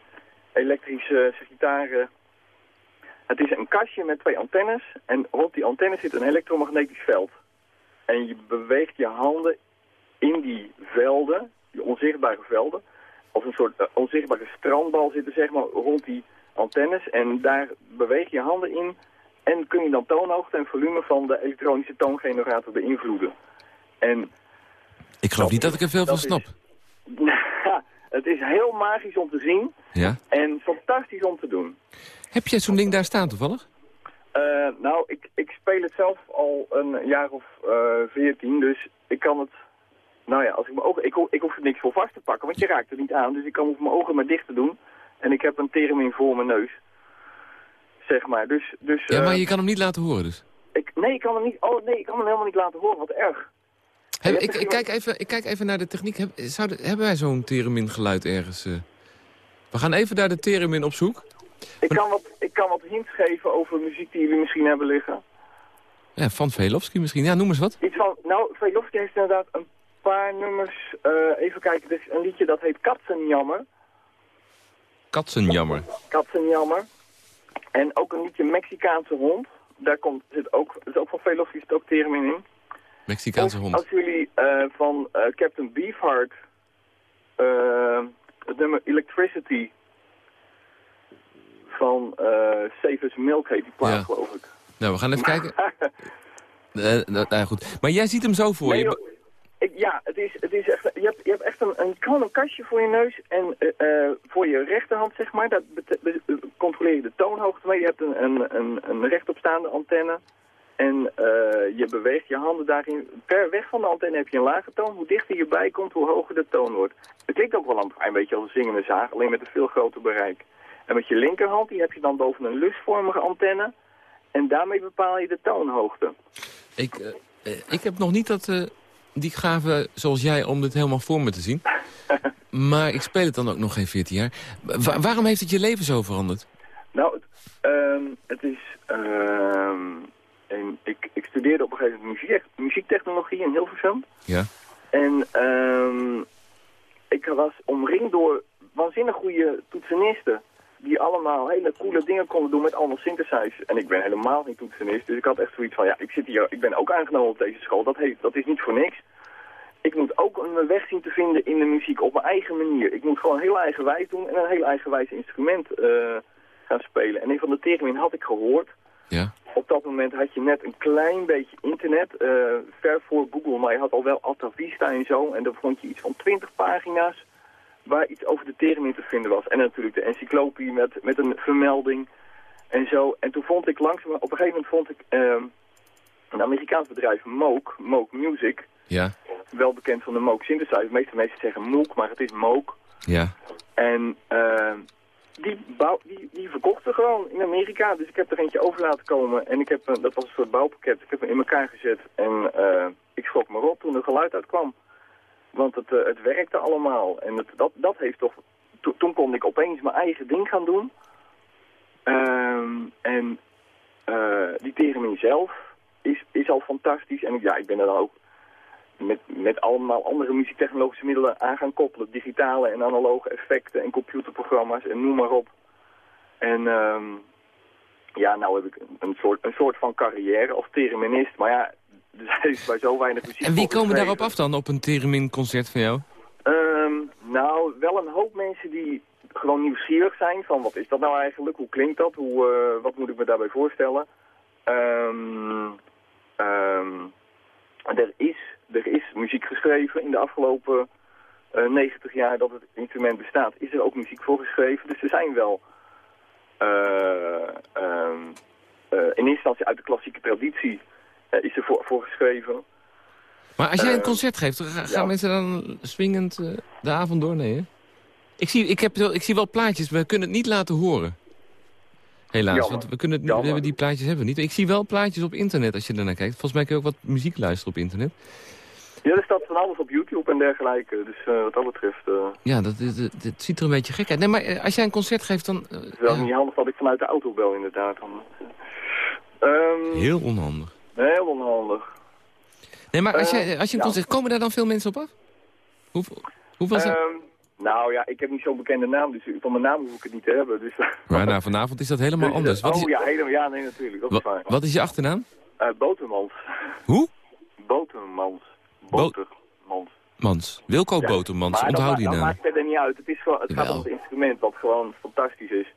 elektrische gitaren. Het is een kastje met twee antennes en rond die antennes zit een elektromagnetisch veld. En je beweegt je handen in die velden, die onzichtbare velden, als een soort uh, onzichtbare strandbal zitten zeg maar rond die antennes. En daar beweeg je handen in en kun je dan toonhoogte en volume van de elektronische toongenerator beïnvloeden. En ik geloof niet dat ik er veel van snap. het is heel magisch om te zien ja? en fantastisch om te doen. Heb jij zo'n ding daar staan toevallig? Uh, nou, ik, ik speel het zelf al een jaar of veertien, uh, dus ik kan het... Nou ja, als ik mijn ogen, ik, ik hoef er niks voor vast te pakken, want je raakt er niet aan. Dus ik kan mijn ogen maar dicht te doen. En ik heb een termin voor mijn neus. Zeg maar, dus... dus ja, maar je kan hem niet laten horen dus? Ik, nee, ik kan hem niet... Oh, nee, ik kan hem helemaal niet laten horen. Wat erg. Heb, ik, ik, kijk even, ik kijk even naar de techniek. Heb, zou de, hebben wij zo'n theremin geluid ergens? Uh... We gaan even naar de theremin op zoek. Ik kan, wat, ik kan wat hints geven over muziek die jullie misschien hebben liggen. Ja, van Velofsky misschien. Ja, noem eens wat. Iets van, nou, Velofsky heeft inderdaad een paar nummers. Uh, even kijken, is een liedje dat heet Katzenjammer. Katzenjammer. Katzenjammer. En ook een liedje Mexicaanse hond. Daar komt, zit ook, is ook van Velofsky zit ook theremin in. Mexicaanse hond. Als jullie uh, van uh, Captain Beefheart het nummer Electricity van uh, Savers Milk heet die plaat, ja. geloof ik. Nou, we gaan even kijken. uh, nou, goed. Maar jij ziet hem zo voor nee, je. Ik, ja, het is, het is echt, je, hebt, je hebt echt een, een, kastje voor je neus en uh, voor je rechterhand, zeg maar, daar controleer je de toonhoogte mee. Je hebt een, een, een, een rechtopstaande antenne en je beweegt je handen daarin. Per weg van de antenne heb je een lage toon. Hoe dichter je bij komt, hoe hoger de toon wordt. Het klinkt ook wel een klein beetje als een zingende zaag, alleen met een veel groter bereik. En met je linkerhand die heb je dan boven een lusvormige antenne. En daarmee bepaal je de toonhoogte. Ik, uh, ik heb nog niet dat, uh, die gave zoals jij om dit helemaal voor me te zien. maar ik speel het dan ook nog geen 14 jaar. Wa waarom heeft het je leven zo veranderd? Nou, het, het is... En ik, ik studeerde op een gegeven moment muziek, muziektechnologie in Hilversum. Ja. En ik was omringd door waanzinnig goede toetsenisten die allemaal hele coole dingen konden doen met allemaal synthesizers. En ik ben helemaal geen toetsenist, dus ik had echt zoiets van, ja, ik zit hier, ik ben ook aangenomen op deze school, dat, heeft, dat is niet voor niks. Ik moet ook een weg zien te vinden in de muziek op mijn eigen manier. Ik moet gewoon heel eigenwijs doen en een heel eigenwijs instrument uh, gaan spelen. En een van de theremin had ik gehoord. Ja. Op dat moment had je net een klein beetje internet, uh, ver voor Google, maar je had al wel Alta Vista en zo. En dan vond je iets van 20 pagina's waar iets over de theremin te vinden was. En natuurlijk de encyclopedie met, met een vermelding en zo. En toen vond ik langzaam, op een gegeven moment vond ik uh, een Amerikaans bedrijf, Moog, Moog Music. Ja. Wel bekend van de Moog Synthesizer. De meeste mensen zeggen Moog, maar het is Moog. Ja. En uh, die, bouw, die, die verkochten gewoon in Amerika. Dus ik heb er eentje over laten komen. En ik heb, dat was een soort bouwpakket. Ik heb hem in elkaar gezet. En uh, ik schrok me rot toen er geluid uitkwam. Want het, uh, het werkte allemaal. En het, dat, dat heeft toch... To, toen kon ik opeens mijn eigen ding gaan doen. Um, en uh, die theremin zelf is, is al fantastisch. En ja, ik ben er dan ook met, met allemaal andere muziektechnologische middelen aan gaan koppelen. Digitale en analoge effecten en computerprogramma's en noem maar op. En ehm, ja, nou heb ik een soort, een soort van carrière als thereminist. Maar ja, er is bij zo weinig muziek En wie komen daarop af dan, op een Theremin concert van jou? Ehm, nou, wel een hoop mensen die gewoon nieuwsgierig zijn van wat is dat nou eigenlijk, hoe klinkt dat, hoe, eh, wat moet ik me daarbij voorstellen. Ehm, er, is, er is muziek geschreven in de afgelopen eh 90 jaar dat het instrument bestaat, is er ook muziek voor geschreven. Dus er zijn wel eh, ehm, eh, in eerste instantie uit de klassieke traditie is er voor, voor geschreven. Maar als jij een concert geeft, ga- gaan ja. mensen dan swingend de avond door? Nee, hè? Ik zie, ik, heb, ik zie wel plaatjes, we kunnen het niet laten horen. Helaas, Jammer. want we kunnen het we hebben die plaatjes hebben we niet. Ik zie wel plaatjes op internet als je ernaar kijkt. Volgens mij kun je ook wat muziek luisteren op internet. Ja, er staat van alles op YouTube en dergelijke. Dus eh, wat dat betreft... eh, Ja, dat, dat, dat- ziet er een beetje gek uit. Nee, maar eh, als jij een concert geeft, dan... Het is wel niet handig dat ik vanuit de auto bel, inderdaad. Ehm, heel onhandig. Heel onhandig. Nee, maar als, jij, als je een ja. concert... Komen daar dan veel mensen op af? Hoeveel, hoeveel zijn... Nou ja, ik heb niet zo'n bekende naam, dus van mijn naam hoef ik het niet te hebben. Dus, maar nou, vanavond is dat helemaal Dus, anders. Wat oh is, ja, helemaal, ja, nee, natuurlijk. Dat is wa- waar. wat is je achternaam? Eh, Botermans. Hoe? Botermans. Bo- Botermans. Mans. Wilco Ja. Botermans. Dat Onthoud die dat naam. maakt verder niet uit. Het, is gewoon, het gaat om het instrument wat gewoon fantastisch is.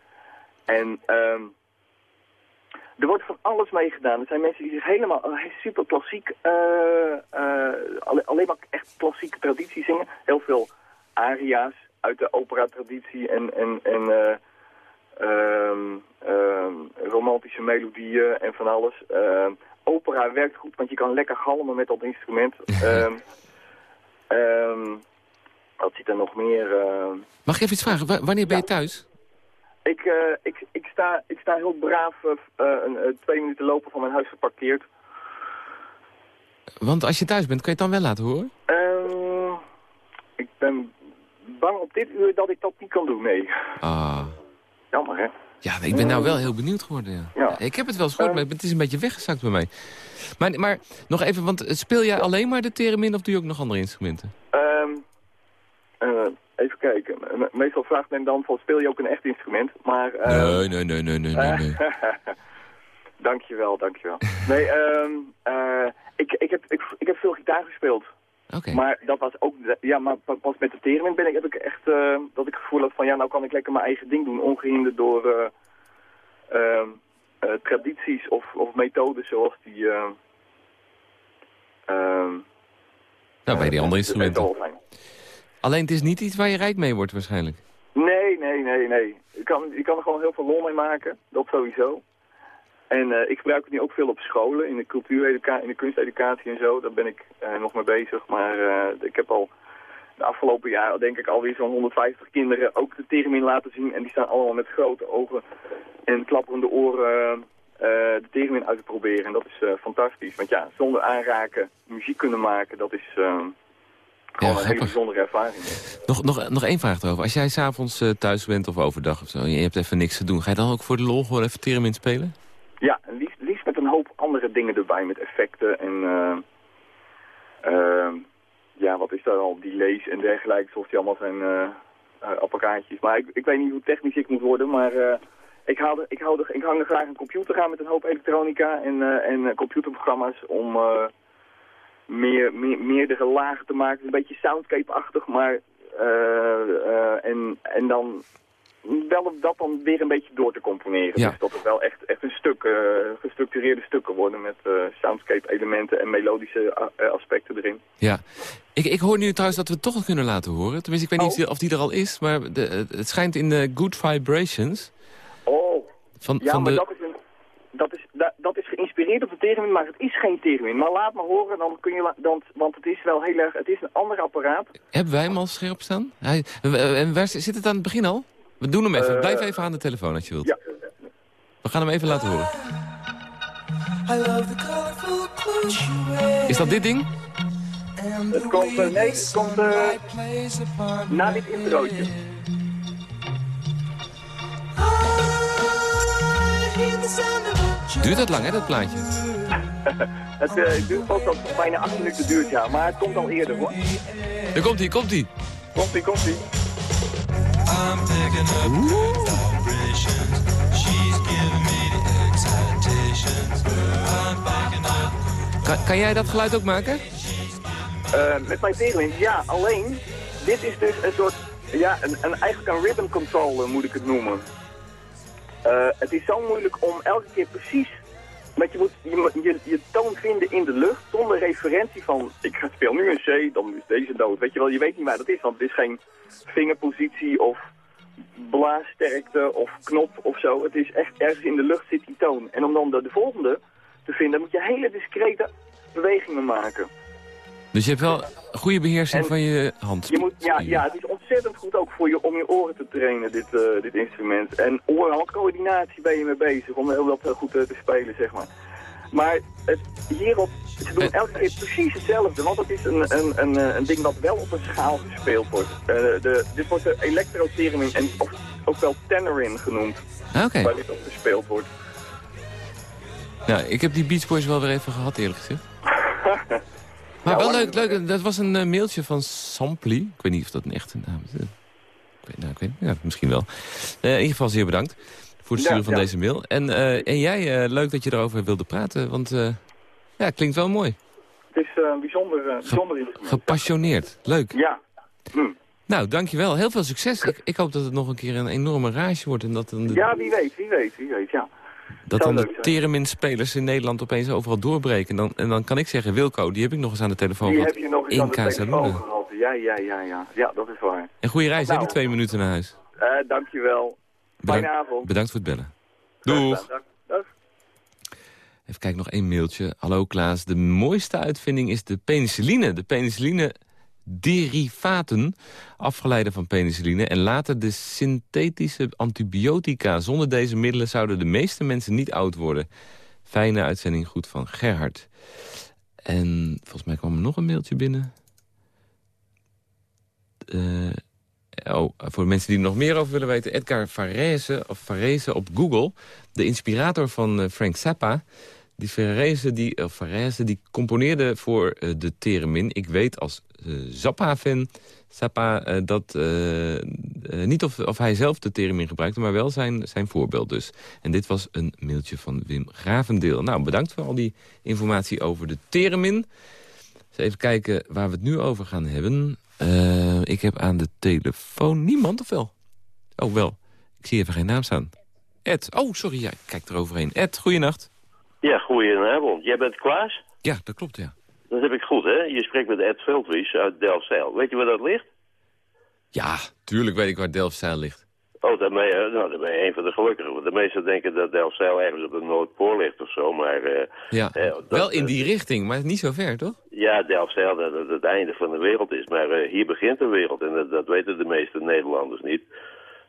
En ehm, er wordt van alles mee gedaan. Er zijn mensen die zich helemaal eh, super klassiek, eh, eh, alle- alleen maar echt klassieke traditie zingen. Heel veel aria's uit de opera-traditie en, en, en eh, ehm, ehm, romantische melodieën en van alles. Ehm, opera werkt goed, want je kan lekker galmen met dat instrument. Ehm, wat zit er nog meer? Mag ik even iets vragen? Wa- wanneer ben je thuis? Ik, eh, ik, ik, sta, ik sta heel braaf eh, eh, een, eh, twee minuten lopen van mijn huis geparkeerd. Want als je thuis bent, kan je het dan wel laten horen? Ik ben bang op dit uur dat ik dat niet kan doen, nee. Ah. Jammer, hè? Ja, ik ben nou wel heel benieuwd geworden. Ja. Ja. Ik heb het wel eens gehoord, Eh. maar het is een beetje weggezakt bij mij. Maar, maar nog even, want speel jij alleen maar de theremin of doe je ook nog andere instrumenten? Ehm, eh, even kijken. Me- meestal vraagt men dan van, speel je ook een echt instrument? Maar... ehm, Nee, nee, nee, nee, nee, nee. nee. dankjewel, dankjewel. Nee, ehm, eh, ik, ik, heb, ik, ik heb veel gitaar gespeeld. Maar dat was ook, ja, maar pa- pas met de theremin ben ik, heb ik echt, eh, dat ik het gevoel had van, ja, nou kan ik lekker mijn eigen ding doen, ongehinderd door eh, ehm, eh, tradities of, of methodes zoals die, eh, ehm, Nou, bij die andere de instrumenten. Alleen het is niet iets waar je rijk mee wordt waarschijnlijk. Nee, nee, nee, nee. Je kan, je kan er gewoon heel veel lol mee maken, dat sowieso. En eh, ik gebruik het nu ook veel op scholen, in de cultuureducatie, in de kunsteducatie en zo. Daar ben ik eh, nog mee bezig. Maar eh, ik heb al de afgelopen jaren, denk ik, alweer zo'n 150 kinderen ook de theremin laten zien. En die staan allemaal met grote ogen en klapperende oren de theremin uit te proberen. En dat is fantastisch. Want ja, zonder aanraken muziek kunnen maken, dat is gewoon een hele bijzondere ervaring. Nog, nog, nog één vraag erover. Als jij s'avonds uh, thuis bent of overdag of zo... en je hebt even niks te doen... ga je dan ook voor de lol gewoon even theremin spelen? Ja, liefst, liefst met een hoop andere dingen erbij, met effecten en uh, ja, wat is daar al, delays en dergelijke, zoals die allemaal zijn uh, apparaatjes. Maar ik, ik weet niet hoe technisch ik moet worden, maar ik, haal er, ik, hou ik hang er graag een computer aan met een hoop elektronica en, en computerprogramma's om meer, meer, meerdere lagen te maken. een beetje soundscape-achtig, maar en, en dan wel dat dan weer een beetje door te componeren. Ja. Dus dat het wel echt, echt een stuk, uh, gestructureerde stukken worden met uh, soundscape-elementen en melodische uh, aspecten erin. Ja, ik, ik hoor nu trouwens dat we het toch kunnen laten horen. Tenminste, ik weet niet oh. of die er al is, maar de, het schijnt in de Good Vibrations. Oh, van, ja, van maar de... dat, is een, dat, is, dat, dat is geïnspireerd op de theremin, maar het is geen theremin. Maar laat me horen, dan kun je, dan, want het is wel heel erg, het is een ander apparaat. Hebben wij hem al scherp staan? Hij, en waar zit het aan het begin al? We doen hem even. Uh, Blijf even aan de telefoon als je wilt. Ja. We gaan hem even laten horen. Is dat dit ding? Het komt, uh, nee, het komt uh, na dit introotje. Duurt dat lang, hè, dat plaatje? het uh, duurt ook al bijna acht minuten duurt, ja. Maar het komt al eerder, hoor. Daar komt hij, komt hij. I'm picking up vibrations. She's giving me the excitations. I'm picking up. Kan, kan jij dat geluid ook maken? Uh, met mijn tegenwind, ja. Alleen, dit is dus een soort, ja, een, een, eigenlijk een ribbon control moet ik het noemen. Uh, het is zo moeilijk om elke keer precies want je moet je, toon vinden in de lucht zonder referentie van... ik speel nu een C, dan is deze dood. Weet je wel, je weet niet waar dat is, want het is geen vingerpositie of blaassterkte of knop of zo. Het is echt ergens in de lucht zit die toon. En om dan de volgende te vinden, moet je hele discrete bewegingen maken. Dus je hebt wel goede beheersing van je hand. Je moet, ja, ja, het is ontzettend goed ook voor je, om je oren te trainen, dit, uh, dit instrument. En oor-handcoördinatie ben je mee bezig, om heel dat goed uh, te spelen, zeg maar. Maar het, hierop, ze doen elke keer precies hetzelfde, want het is een, een, een, eh, een ding wat wel op een schaal gespeeld wordt. Uh, de, dit wordt de elektrotheremin, en of, ook wel tenorin genoemd, okay. waar dit op gespeeld wordt. Nou, ik heb die Beach Boys wel weer even gehad, eerlijk gezegd. Maar wel leuk, leuk, dat was een uh, mailtje van Sampli. Ik weet niet of dat een echte naam is. Ik weet, nou, ik weet ja, misschien wel. Uh, in ieder geval zeer bedankt voor het sturen van deze mail. En, uh, en jij, leuk dat je erover wilde praten, want ja, klinkt wel mooi. Het is een bijzonder, bijzonder. Gepassioneerd, leuk. Ja. Hm. Nou, dankjewel. Heel veel succes. Ik, ik, hoop dat het nog een keer een enorme rage wordt. En dat dan de... Ja, wie weet, wie weet, wie weet, ja. Dat dan de Teremin-spelers in Nederland opeens overal doorbreken. En dan, en dan kan ik zeggen, Wilco, die heb ik nog eens aan de telefoon gehad. Die heb je nog eens aan de telefoon gehad. Ja, ja, ja, ja. Ja, dat is waar. En goede reis, nou, hè, die twee minuten naar huis. Uh, dankjewel. Bedankt, Fijne avond. Bedankt voor het bellen. Doeg. Dag. Dag. Even kijken, nog één mailtje. Hallo Klaas, de mooiste uitvinding is de penicilline. De penicilline derivaten, afgeleide van penicilline... en later de synthetische antibiotica. Zonder deze middelen zouden de meeste mensen niet oud worden. Fijne uitzending, goed van Gerhard. En volgens mij kwam er nog een mailtje binnen. Uh, oh, voor de mensen die er nog meer over willen weten... Edgar Varese, of Varese op Google, de inspirator van uh, Frank Zappa... Die Ferrese, die, Ferrese, die componeerde voor uh, de Theremin. Ik weet als uh, Zappa-fan, Zappa, uh, dat, niet of, of hij zelf de Theremin gebruikte, maar wel zijn, zijn voorbeeld dus. En dit was een mailtje van Wim Gravendeel. Nou, bedankt voor al die informatie over de Theremin. Eens even kijken waar we het nu over gaan hebben. ik heb aan de telefoon niemand, of wel? Oh, wel. Ik zie even geen naam staan. Ed. Oh, sorry, ja, ik kijk eroverheen. Ed, goeienacht. Ja, goedenavond. Jij bent Klaas? Ja, dat klopt, ja. Dat heb ik goed, hè? Je spreekt met Ed Veldwies uit Delfzijl. Weet je waar dat ligt? Ja, tuurlijk weet ik waar Delfzijl ligt. Oh, dan ben, je, nou, dan ben je een van de gelukkigen. Want de meesten denken dat Delfzijl ergens op de Noordpool ligt of zo, maar... Uh, ja, eh, dat, wel in die richting, maar niet zo ver, toch? Ja, Delfzijl dat het, het einde van de wereld is. Maar uh, hier begint de wereld en dat, dat weten de meeste Nederlanders niet.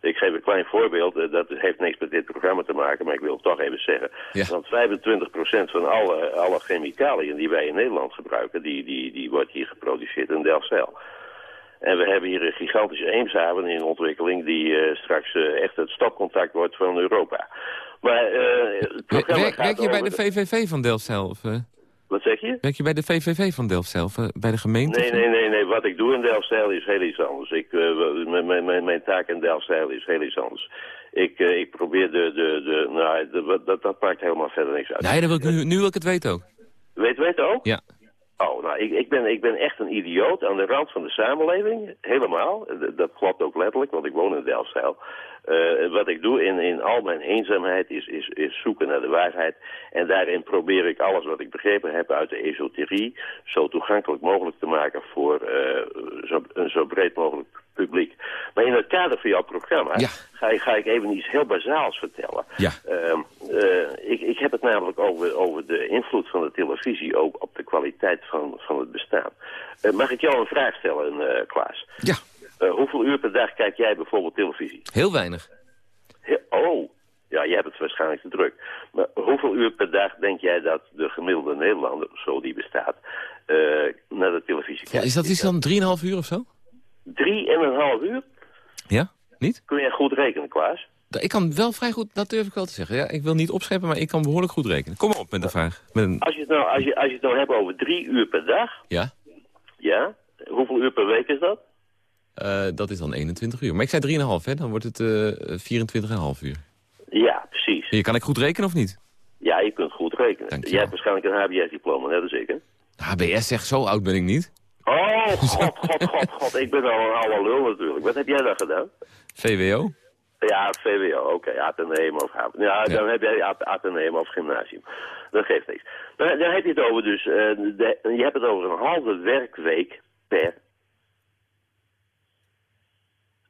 Ik geef een klein voorbeeld, dat heeft niks met dit programma te maken, maar ik wil het toch even zeggen. Ja. Want 25% van alle, alle chemicaliën die wij in Nederland gebruiken, die, die, die wordt hier geproduceerd in Delfzijl. En we hebben hier een gigantische Eemshaven in ontwikkeling die uh, straks uh, echt het stopcontact wordt van Europa. Maar uh, het werk je bij de VVV van Delfzijl? Of, Wat zeg je? Werk je bij de VVV van Delfzijl, bij de gemeente? Nee, nee, nee, nee. Wat ik doe in Delfzijl is heel iets anders. Ik, uh, mijn, mijn, mijn taak in Delfzijl is heel iets anders. Ik, uh, ik probeer de, de, de, nou, de, dat, dat maakt helemaal verder niks uit. Nee, dat wil ik nu, nu wil ik het weten ook. Weet, weet ook? Ja. Oh, nou, ik, ik, ben, ik ben echt een idioot aan de rand van de samenleving. Helemaal. Dat, klopt ook letterlijk, want ik woon in Delfzijl. Uh, wat ik doe in, in al mijn eenzaamheid is, is, is zoeken naar de waarheid. En daarin probeer ik alles wat ik begrepen heb uit de esoterie... zo toegankelijk mogelijk te maken voor uh, zo, een zo breed mogelijk publiek. Maar in het kader van jouw programma ja. ga, ik, ga ik even iets heel bazaals vertellen. Ja. Uh, uh, ik, ik heb het namelijk over, over de invloed van de televisie ook op de kwaliteit van, van het bestaan. Uh, mag ik jou een vraag stellen, uh, Klaas? Ja. Hoeveel uur per dag kijk jij bijvoorbeeld televisie? Heel weinig. He oh, ja, jij hebt het waarschijnlijk te druk. Maar hoeveel uur per dag denk jij dat de gemiddelde Nederlander, zo die bestaat, naar de televisie kijkt? Ja, is dat iets dan 3,5 uur of zo? Drie en een half uur? Ja, niet? Kun jij goed rekenen, Klaas? Ik kan wel vrij goed, dat durf ik wel te zeggen. Ja, ik wil niet opscheppen, maar ik kan behoorlijk goed rekenen. Kom maar op met de vraag. Met een... Als je, het nou, als, je, als je het nou hebt over drie uur per dag, Ja, ja, hoeveel uur per week is dat? eh, dat is dan 21 uur. Maar ik zei 3,5, hè? Dan wordt het eh 24,5 uur. Ja, precies. Hier, kan ik goed rekenen of niet? Ja, je kunt goed rekenen. Dankjewel. Jij hebt waarschijnlijk een HBS-diploma, net als ik, hè? HBS zegt, zo oud ben ik niet. Oh, god, god, god, god. Ik ben al een oude lul natuurlijk. Wat heb jij dan gedaan? VWO? Ja, VWO, oké. Atheneum of... Ja, dan heb jij Ath- Atheneum of gymnasium. Dat geeft niks. Dan, dan heb je het over dus... eh, de, je hebt het over een halve werkweek per...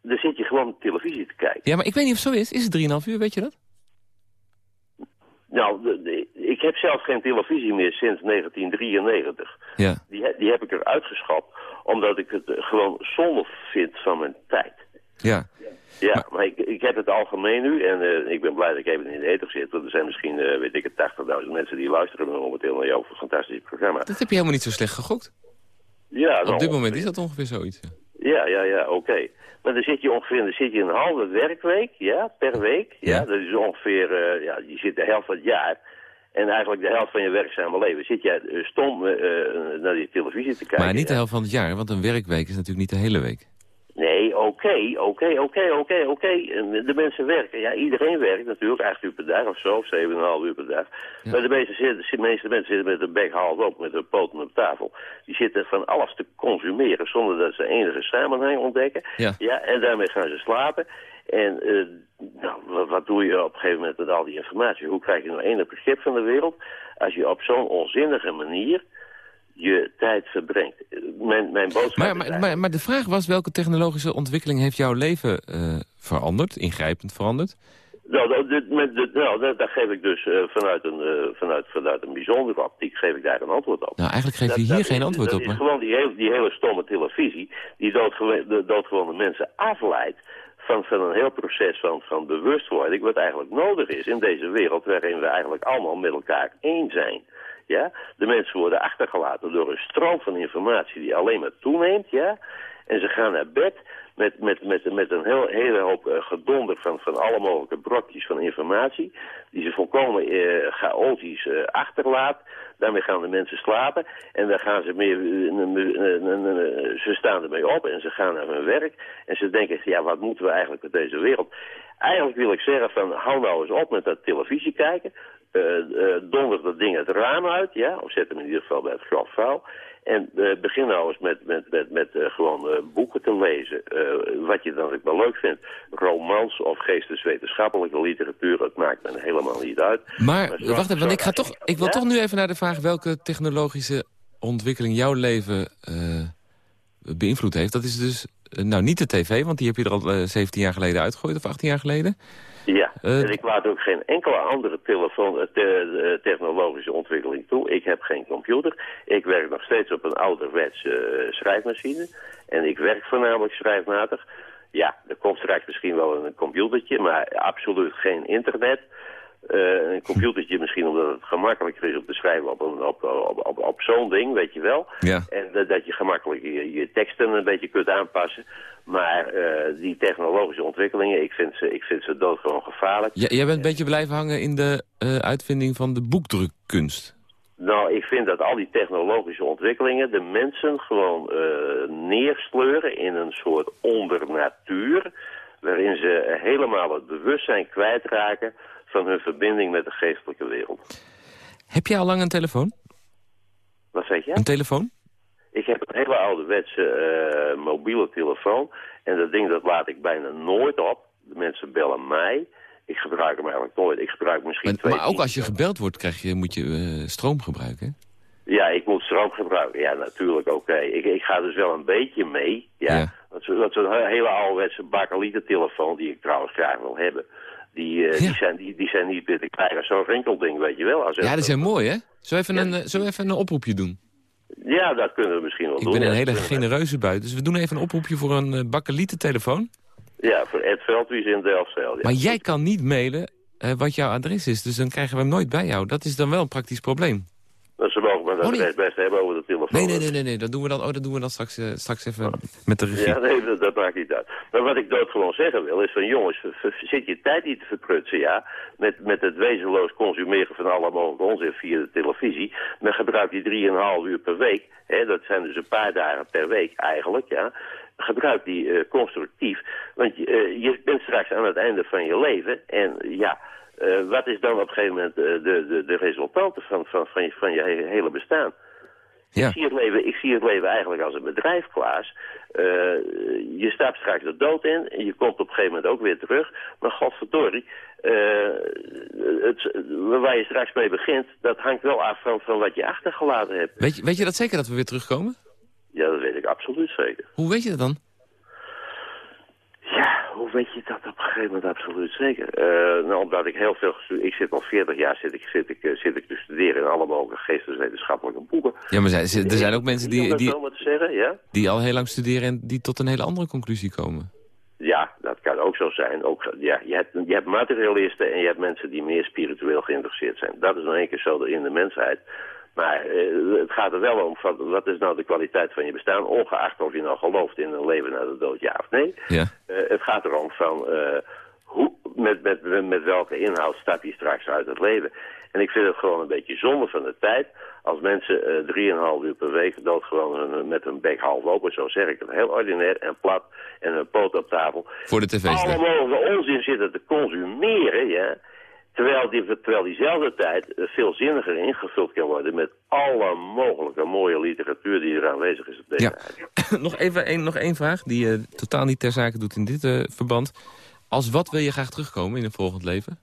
Dan zit je gewoon televisie te kijken. Ja, maar ik weet niet of het zo is. Is het 3,5 uur, weet je dat? Nou, de- de- ik heb zelf geen televisie meer sinds 1993. Ja. Die, die heb ik eruit geschapt, omdat ik het eh, gewoon zonde vind van mijn tijd. Ja. Ja, maar, ik, ik heb het algemeen nu en eh, ik ben blij dat ik even in de ether zit. Want er zijn misschien, eh, weet ik het, 80.000 mensen die luisteren momenteel naar jouw fantastische programma. Dat heb je helemaal niet zo slecht gegokt. Ja, nou, Op dit moment is dat ongeveer zoiets. ja. Ja, ja, oké. Maar dan zit je ongeveer dan zit je een halve werkweek, ja, per week. Ja, Ja. dat is ongeveer, eh, ja, je zit de helft van het jaar. En eigenlijk de helft van je werkzame leven zit jij eh, stom eh, eh, naar die televisie te kijken. Maar niet de ja. helft van het jaar, want een werkweek is natuurlijk niet de hele week. Nee, oké, oké, oké, oké, oké. De mensen werken. Ja, iedereen werkt natuurlijk, acht uur per dag of zo, of zeven en een half uur per dag. Ja. Maar de meeste, de meeste mensen zitten met de bek half op, met de poten op tafel. Die zitten van alles te consumeren zonder dat ze enige samenhang ontdekken. Ja. en daarmee gaan ze slapen. En eh, nou, wat, doe je op een gegeven moment met al die informatie? Hoe krijg je nou enig begrip van de wereld als je op zo'n onzinnige manier je tijd verbrengt? Eh, Mijn, mijn boodschap Maar, is maar, eigenlijk- maar, maar de vraag was, welke technologische ontwikkeling heeft jouw leven eh, veranderd, ingrijpend veranderd? Nou, dat, dit- met, dit- nou dat, daar geef ik dus vanuit, een, vanuit, vanuit een bijzondere optiek geef ik daar een antwoord op. Nou, eigenlijk geef je Dat- hier dat geen is- antwoord dat op. is Maar... gewoon die hele, die hele stomme televisie die doodgewo- de doodgewone mensen afleidt van, van een heel proces van, van bewustwording wat eigenlijk nodig is in deze wereld waarin we eigenlijk allemaal met elkaar één zijn. Ja? De mensen worden achtergelaten door een stroom van informatie die alleen maar toeneemt. Ja? En ze gaan naar bed met, met, met, met een heel, hele hoop eh, gedonder van, van alle mogelijke brokjes van informatie... die ze volkomen eh, chaotisch eh, achterlaat. Daarmee gaan de mensen slapen en dan gaan ze meer... ze staan ermee op en ze gaan naar hun werk. En ze denken, ja, wat moeten we eigenlijk met deze wereld? Eigenlijk wil ik zeggen van, hou nou eens op met dat televisie kijken. Eh, eh, donder dat ding het raam uit, ja, of zet hem in ieder geval bij het grof vuil. En eh, begin nou eens met, met, met, met eh, gewoon eh, boeken te lezen. wat je dan ook wel leuk vindt. Romans of geesteswetenschappelijke literatuur, het maakt me helemaal niet uit. Maar wacht even, want ik, ga toch, ik wil Ja? toch nu even naar de vraag... welke technologische ontwikkeling jouw leven beïnvloed heeft. Dat is dus, eh, nou niet de tv, want die heb je er al eh, 17 jaar geleden uitgegooid... of 18 jaar geleden. Ja, Eh, en ik laat ook geen enkele andere telefoon, eh, te- eh, technologische ontwikkeling toe. Ik heb geen computer. Ik werk nog steeds op een ouderwetse eh, schrijfmachine. En ik werk voornamelijk schrijfmatig. Ja, er komt straks misschien wel een computertje, maar absoluut geen internet. Eh, een computertje misschien omdat het gemakkelijker is om te schrijven op, een, op, op, op, op zo'n ding, weet je wel. Ja. En dat, dat je gemakkelijk je, je teksten een beetje kunt aanpassen. Maar eh, die technologische ontwikkelingen, ik vind ze, ik vind ze doodgewoon gevaarlijk. J- jij bent een beetje blijven hangen in de eh, uitvinding van de boekdrukkunst. Nou, ik vind dat al die technologische ontwikkelingen de mensen gewoon neersleuren in een soort ondernatuur... waarin ze helemaal het bewustzijn kwijtraken van hun verbinding met de geestelijke wereld. Heb jij al lang een telefoon? Wat zeg je? Een telefoon? Ik heb een hele ouderwetse eh, mobiele telefoon. En dat ding dat laat ik bijna nooit op. De mensen bellen mij. Ik gebruik hem eigenlijk nooit. Ik gebruik misschien Maar, twee... maar ook als je gebeld wordt, krijg je, moet je eh, stroom gebruiken. hè? Ja, ik moet stroom gebruiken. Ja, natuurlijk, oké. Ik, ik ga dus wel een beetje mee. Ja. Ja. Dat is dat is een hele ouderwetse bakkelieter-telefoon die ik trouwens graag wil hebben. Die, eh, Ja. die, zijn, die, die zijn niet meer te krijgen. Zo'n rinkelding, weet je wel. Als Ja, die zijn mooi, hè? Zullen we even, een, eh, we even een oproepje doen? Ja, dat kunnen we misschien wel Ik doen. ben een hele genereuze buit, dus we doen even een oproepje voor een uh. Ja, voor Ed Veldwies in Delfzijl. Maar jij kan niet mailen wat jouw adres is, dus dan krijgen we hem nooit bij jou. Dat is dan wel een praktisch probleem. Dus ze mogen me dat Oh, nee. best, best hebben over de telefoon. Nee, nee, nee, nee, nee. Dat doen we dan, oh, dat doen we dan straks, eh, straks even met de regie. Ja, nee, dat, dat maakt niet uit. Maar wat ik doodgewoon zeggen wil, is van jongens, zit je tijd niet te verprutsen, ja, met, met het wezenloos consumeren van alle mogelijke onzin via de televisie. Dan gebruik die 3,5 uur per week, hè, dat zijn dus een paar dagen per week eigenlijk, ja. Gebruik die eh, constructief, want je, eh, je bent straks aan het einde van je leven en ja... eh, wat is dan op een gegeven moment eh, de, de, de resultaten van, van, van, je, van je he- hele bestaan? Ja. Ik, zie het leven, ik zie het leven eigenlijk als een bedrijf, Klaas. Eh, je stapt straks de dood in en je komt op een gegeven moment ook weer terug. Maar godverdorie, eh, het, waar je straks mee begint, dat hangt wel af van, van wat je achtergelaten hebt. Weet, je, weet je dat zeker dat we weer terugkomen? Ja, dat weet ik absoluut zeker. Hoe weet je dat dan? Ja, hoe weet je dat op een gegeven moment absoluut zeker? Eh, nou, omdat ik heel veel gestudeerd... Ik zit al 40 jaar zit ik, zit, ik, eh, zit ik te studeren in alle mogelijke geesteswetenschappelijke boeken. Ja, maar zijn- er zijn ook mensen die, dat die, zeggen, ja? die al heel lang studeren en die tot een hele andere conclusie komen. Ja, dat kan ook zo zijn. Ook, ja, je, hebt, je hebt materialisten en je hebt mensen die meer spiritueel geïnteresseerd zijn. Dat is nog één keer zo in de mensheid. Maar eh, het gaat er wel om, van, wat is nou de kwaliteit van je bestaan, ongeacht of je nou gelooft in een leven na de dood, ja of nee. Ja. Eh, het gaat erom van, eh, hoe, met, met, met, met welke inhoud stap je straks uit het leven. En ik vind het gewoon een beetje zonde van de tijd als mensen drieënhalf uur per week doodgewoon met hun bek half open, zo zeg ik het, heel ordinair en plat en hun poot op tafel, Voor de tv alle staan. mogelijke onzin zitten te consumeren, ja. Terwijl, die, terwijl diezelfde tijd eh, veel zinniger ingevuld kan worden met alle mogelijke mooie literatuur die er aanwezig is op deze Ja. tijd. nog, even één, nog één vraag die je totaal niet ter zake doet in dit eh, verband. Als wat wil je graag terugkomen in een volgend leven?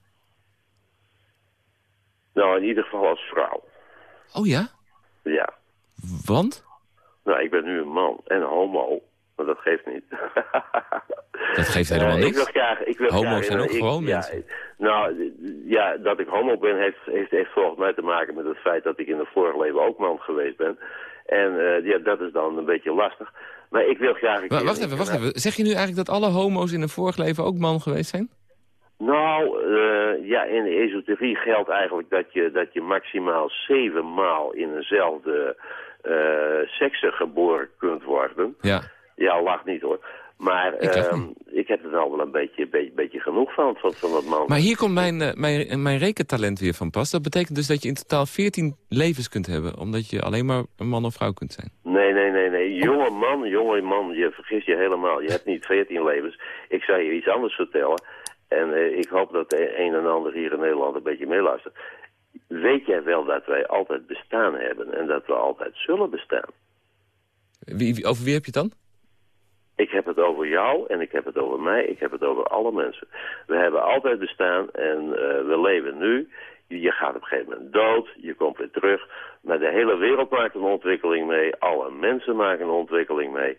Nou, in ieder geval als vrouw. Oh ja? Ja. Want? Nou, ik ben nu een man en homo, maar dat geeft niet. Dat geeft helemaal Eh, Ik niks. wil graag, ik wil Homo's graag- zijn ook ik- gewoon ja, mensen. Nou, ja, dat ik homo ben heeft, heeft, heeft volgens mij te maken met het feit dat ik in het vorige leven ook man geweest ben. En eh, ja, dat is dan een beetje lastig. Maar ik wil graag... een wacht even, wacht even. Zeg je nu eigenlijk dat alle homo's in een vorig leven ook man geweest zijn? Nou, eh, ja, in de esoterie geldt eigenlijk dat je, dat je maximaal zeven maal in eenzelfde eh sekse geboren kunt worden. Ja. Ja, lach niet hoor. Maar Ik ehm, ik heb er nou wel een beetje, beetje, beetje genoeg van, van, van dat man. Maar hier komt mijn, eh, mijn, mijn rekentalent weer van pas. Dat betekent dus dat je in totaal 14 levens kunt hebben. Omdat je alleen maar een man of vrouw kunt zijn. Nee, nee, nee, nee. Jonge man, jonge man, je vergis je helemaal. Je hebt niet veertien levens. Ik zou je iets anders vertellen. En eh, ik hoop dat de een en ander hier in Nederland een beetje meeluistert. Weet jij wel dat wij altijd bestaan hebben en dat we altijd zullen bestaan? Wie, wie- over wie heb je het dan? Ik heb het over jou en ik heb het over mij. Ik heb het over alle mensen. We hebben altijd bestaan en eh, we leven nu. Je gaat op een gegeven moment dood, je komt weer terug. Maar de hele wereld maakt een ontwikkeling mee. Alle mensen maken een ontwikkeling mee.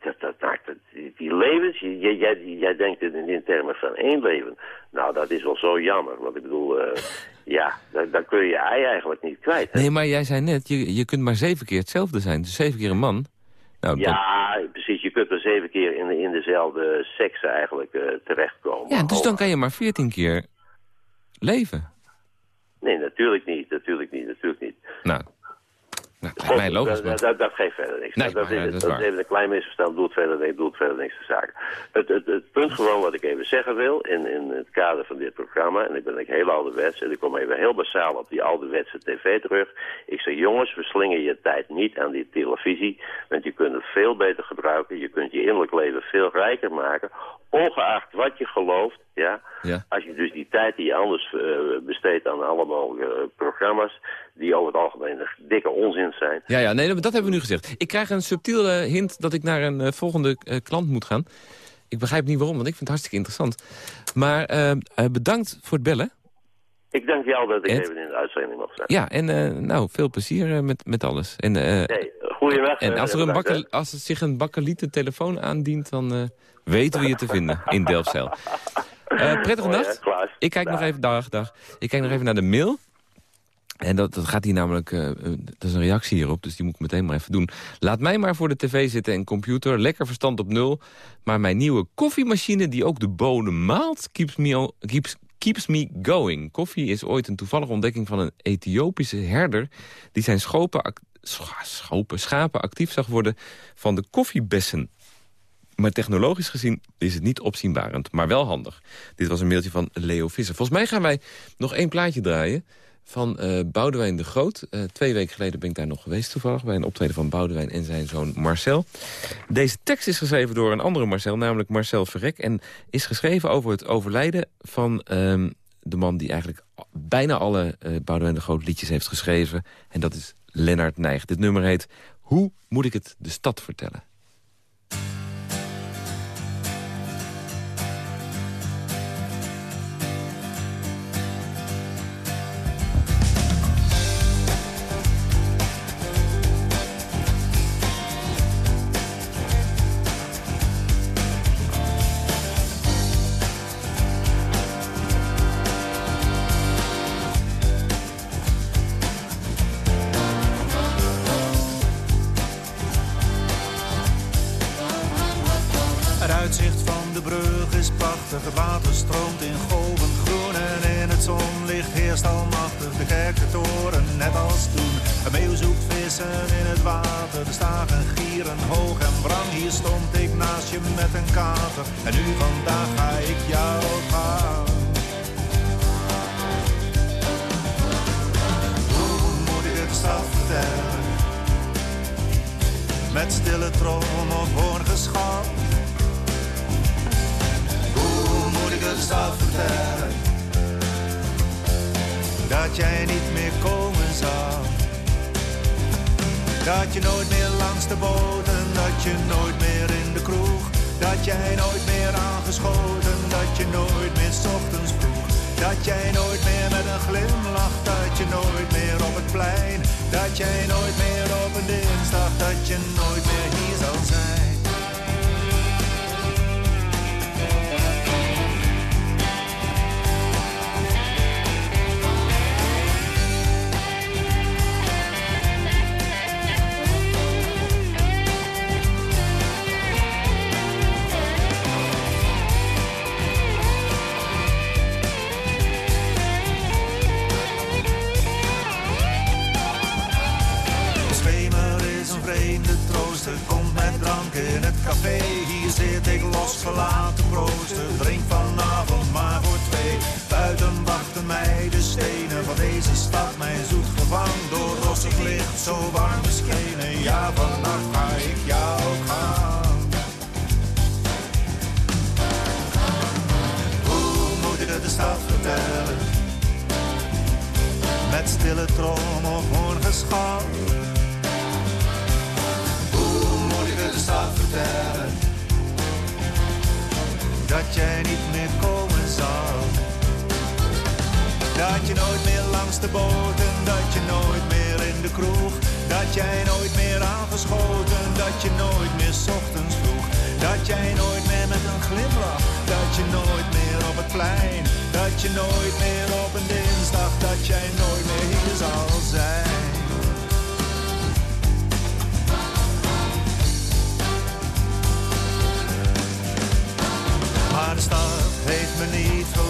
Dat, dat maakt het, die, levens, jij, denkt in, in termen van één leven. Nou, dat is wel zo jammer. Want ik bedoel, eh, ja, dan, kun je je ei eigenlijk niet kwijt. Nee, maar jij zei net, je, je kunt maar zeven keer hetzelfde zijn. Dus zeven keer een man. Nou, dan- Ja, precies. Je kunt er zeven keer in, in dezelfde seks eigenlijk eh, terechtkomen. ja, dus Oh, dan kan je maar 14 keer leven. Nee, natuurlijk niet, natuurlijk niet, natuurlijk niet. Nou, nou lijkt mij logisch. dat, dat, dat geeft verder niks. Nee, dat, is, dat dat even een klein misverstand, doet verder, niks, doet verder niks te zaken. Het, het, het punt gewoon wat ik even zeggen wil, in, in het kader van dit programma, en ik ben ik heel ouderwets, en ik kom even heel basaal op die ouderwetse tv terug. Ik zeg, jongens, verslingen je tijd niet aan die televisie, want je kunt het veel beter gebruiken, je kunt je innerlijk leven veel rijker maken, ongeacht wat je gelooft, ja. Ja. Als je dus die tijd die je anders eh, besteedt aan alle mogelijke eh, programma's, die over het algemeen een dikke onzin zijn, Ja, ja, nee, dat hebben we nu gezegd. Ik krijg een subtiele hint dat ik naar een eh, volgende eh, klant moet gaan. Ik begrijp niet waarom, want ik vind het hartstikke interessant. Maar eh, eh, bedankt voor het bellen. Ik dank jou dat ik Ed? even in de uitzending mag zijn. Ja, en eh, nou, veel plezier eh, met, met alles. En, eh, Nee, en eh, als er, een bakker, als er zich een bakkeliete telefoon aandient, dan eh, weten we je te vinden in Delfzijl. Eh, prettige nacht. hè. Ik kijk nog Dag. even, dag, dag. Ik kijk nog even naar de mail. En dat, dat gaat hier namelijk, eh, dat is een reactie hierop, dus die moet ik meteen maar even doen. Laat mij maar voor de tv zitten en computer, lekker verstand op nul. Maar mijn nieuwe koffiemachine die ook de bonen maalt, keeps me, keeps, Keeps Me Going. Koffie is ooit een toevallige ontdekking van een Ethiopische herder... die zijn schopen, ac- scha- schopen, schapen actief zag worden van de koffiebessen. Maar technologisch gezien is het niet opzienbarend, maar wel handig. Dit was een mailtje van Leo Visser. Volgens mij gaan wij nog één plaatje draaien van eh Boudewijn de Groot. Eh, twee weken geleden ben ik daar nog geweest toevallig... bij een optreden van Boudewijn en zijn zoon Marcel. Deze tekst is geschreven door een andere Marcel, namelijk Marcel Verrek... en is geschreven over het overlijden van ehm, de man... die eigenlijk bijna alle eh Boudewijn de Groot liedjes heeft geschreven. En dat is Lennart Nijg. Dit nummer heet Hoe moet ik het de stad vertellen? Dat jij niet meer komen zou. Dat je nooit meer langs de boten, dat je nooit meer in de kroeg. Dat jij nooit meer aangeschoten, dat je nooit meer ochtends vroeg. Dat jij nooit meer met een glimlach, dat je nooit meer op het plein. Dat jij nooit meer op een dinsdag, dat je nooit meer hier zal zijn.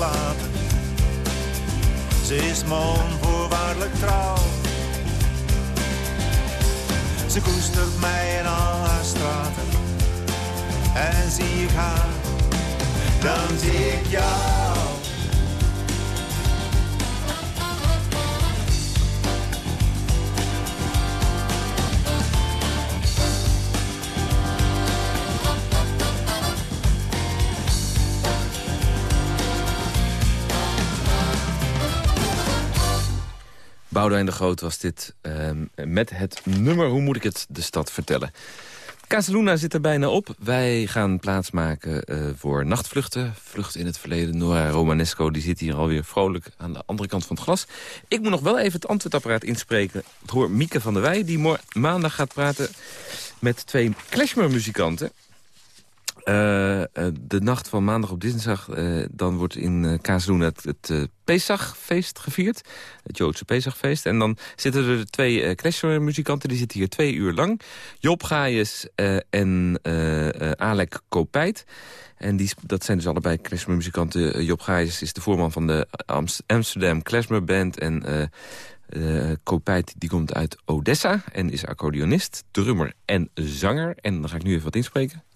Verlaten. Ze is me onvoorwaardelijk trouw. Ze koestert mij in al haar straten. En zie ik haar, dan zie ik jou. Boudewijn de Groot was dit ehm, met het nummer Hoe moet ik het de stad vertellen? Casaluna zit er bijna op. Wij gaan plaatsmaken uh, voor nachtvluchten. Vlucht in het verleden. Nora Romanesco die zit hier alweer vrolijk aan de andere kant van het glas. Ik moet nog wel even het antwoordapparaat inspreken. Ik hoor Mieke van der Wij die maandag gaat praten met twee klezmermuzikanten. Eh, eh, de nacht van maandag op dinsdag, eh, dan wordt in uh, het, het Pesachfeest gevierd. Het Joodse Pesachfeest. En dan zitten er twee uh, die zitten hier twee uur lang. Job Gaius en Alek Kopijt. En die, dat zijn dus allebei klezmermuzikanten. Job Gaius is de voorman van de Amsterdam Klezmer Band. En uh, Kopijt die komt uit Odessa en is accordeonist, drummer en zanger. En dan ga ik nu even wat inspreken.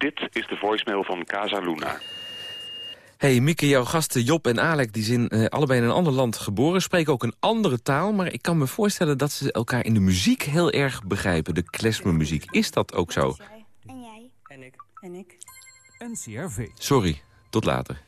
Dit is de voicemail van Casa Luna. Hey Mieke, jouw gasten Job en Alek die zijn uh, allebei in een ander land geboren. Spreken ook een andere taal, maar ik kan me voorstellen dat ze elkaar in de muziek heel erg begrijpen. De klezmermuziek. Is dat ook zo? En jij. En ik. En ik. NCRV. Sorry, tot later.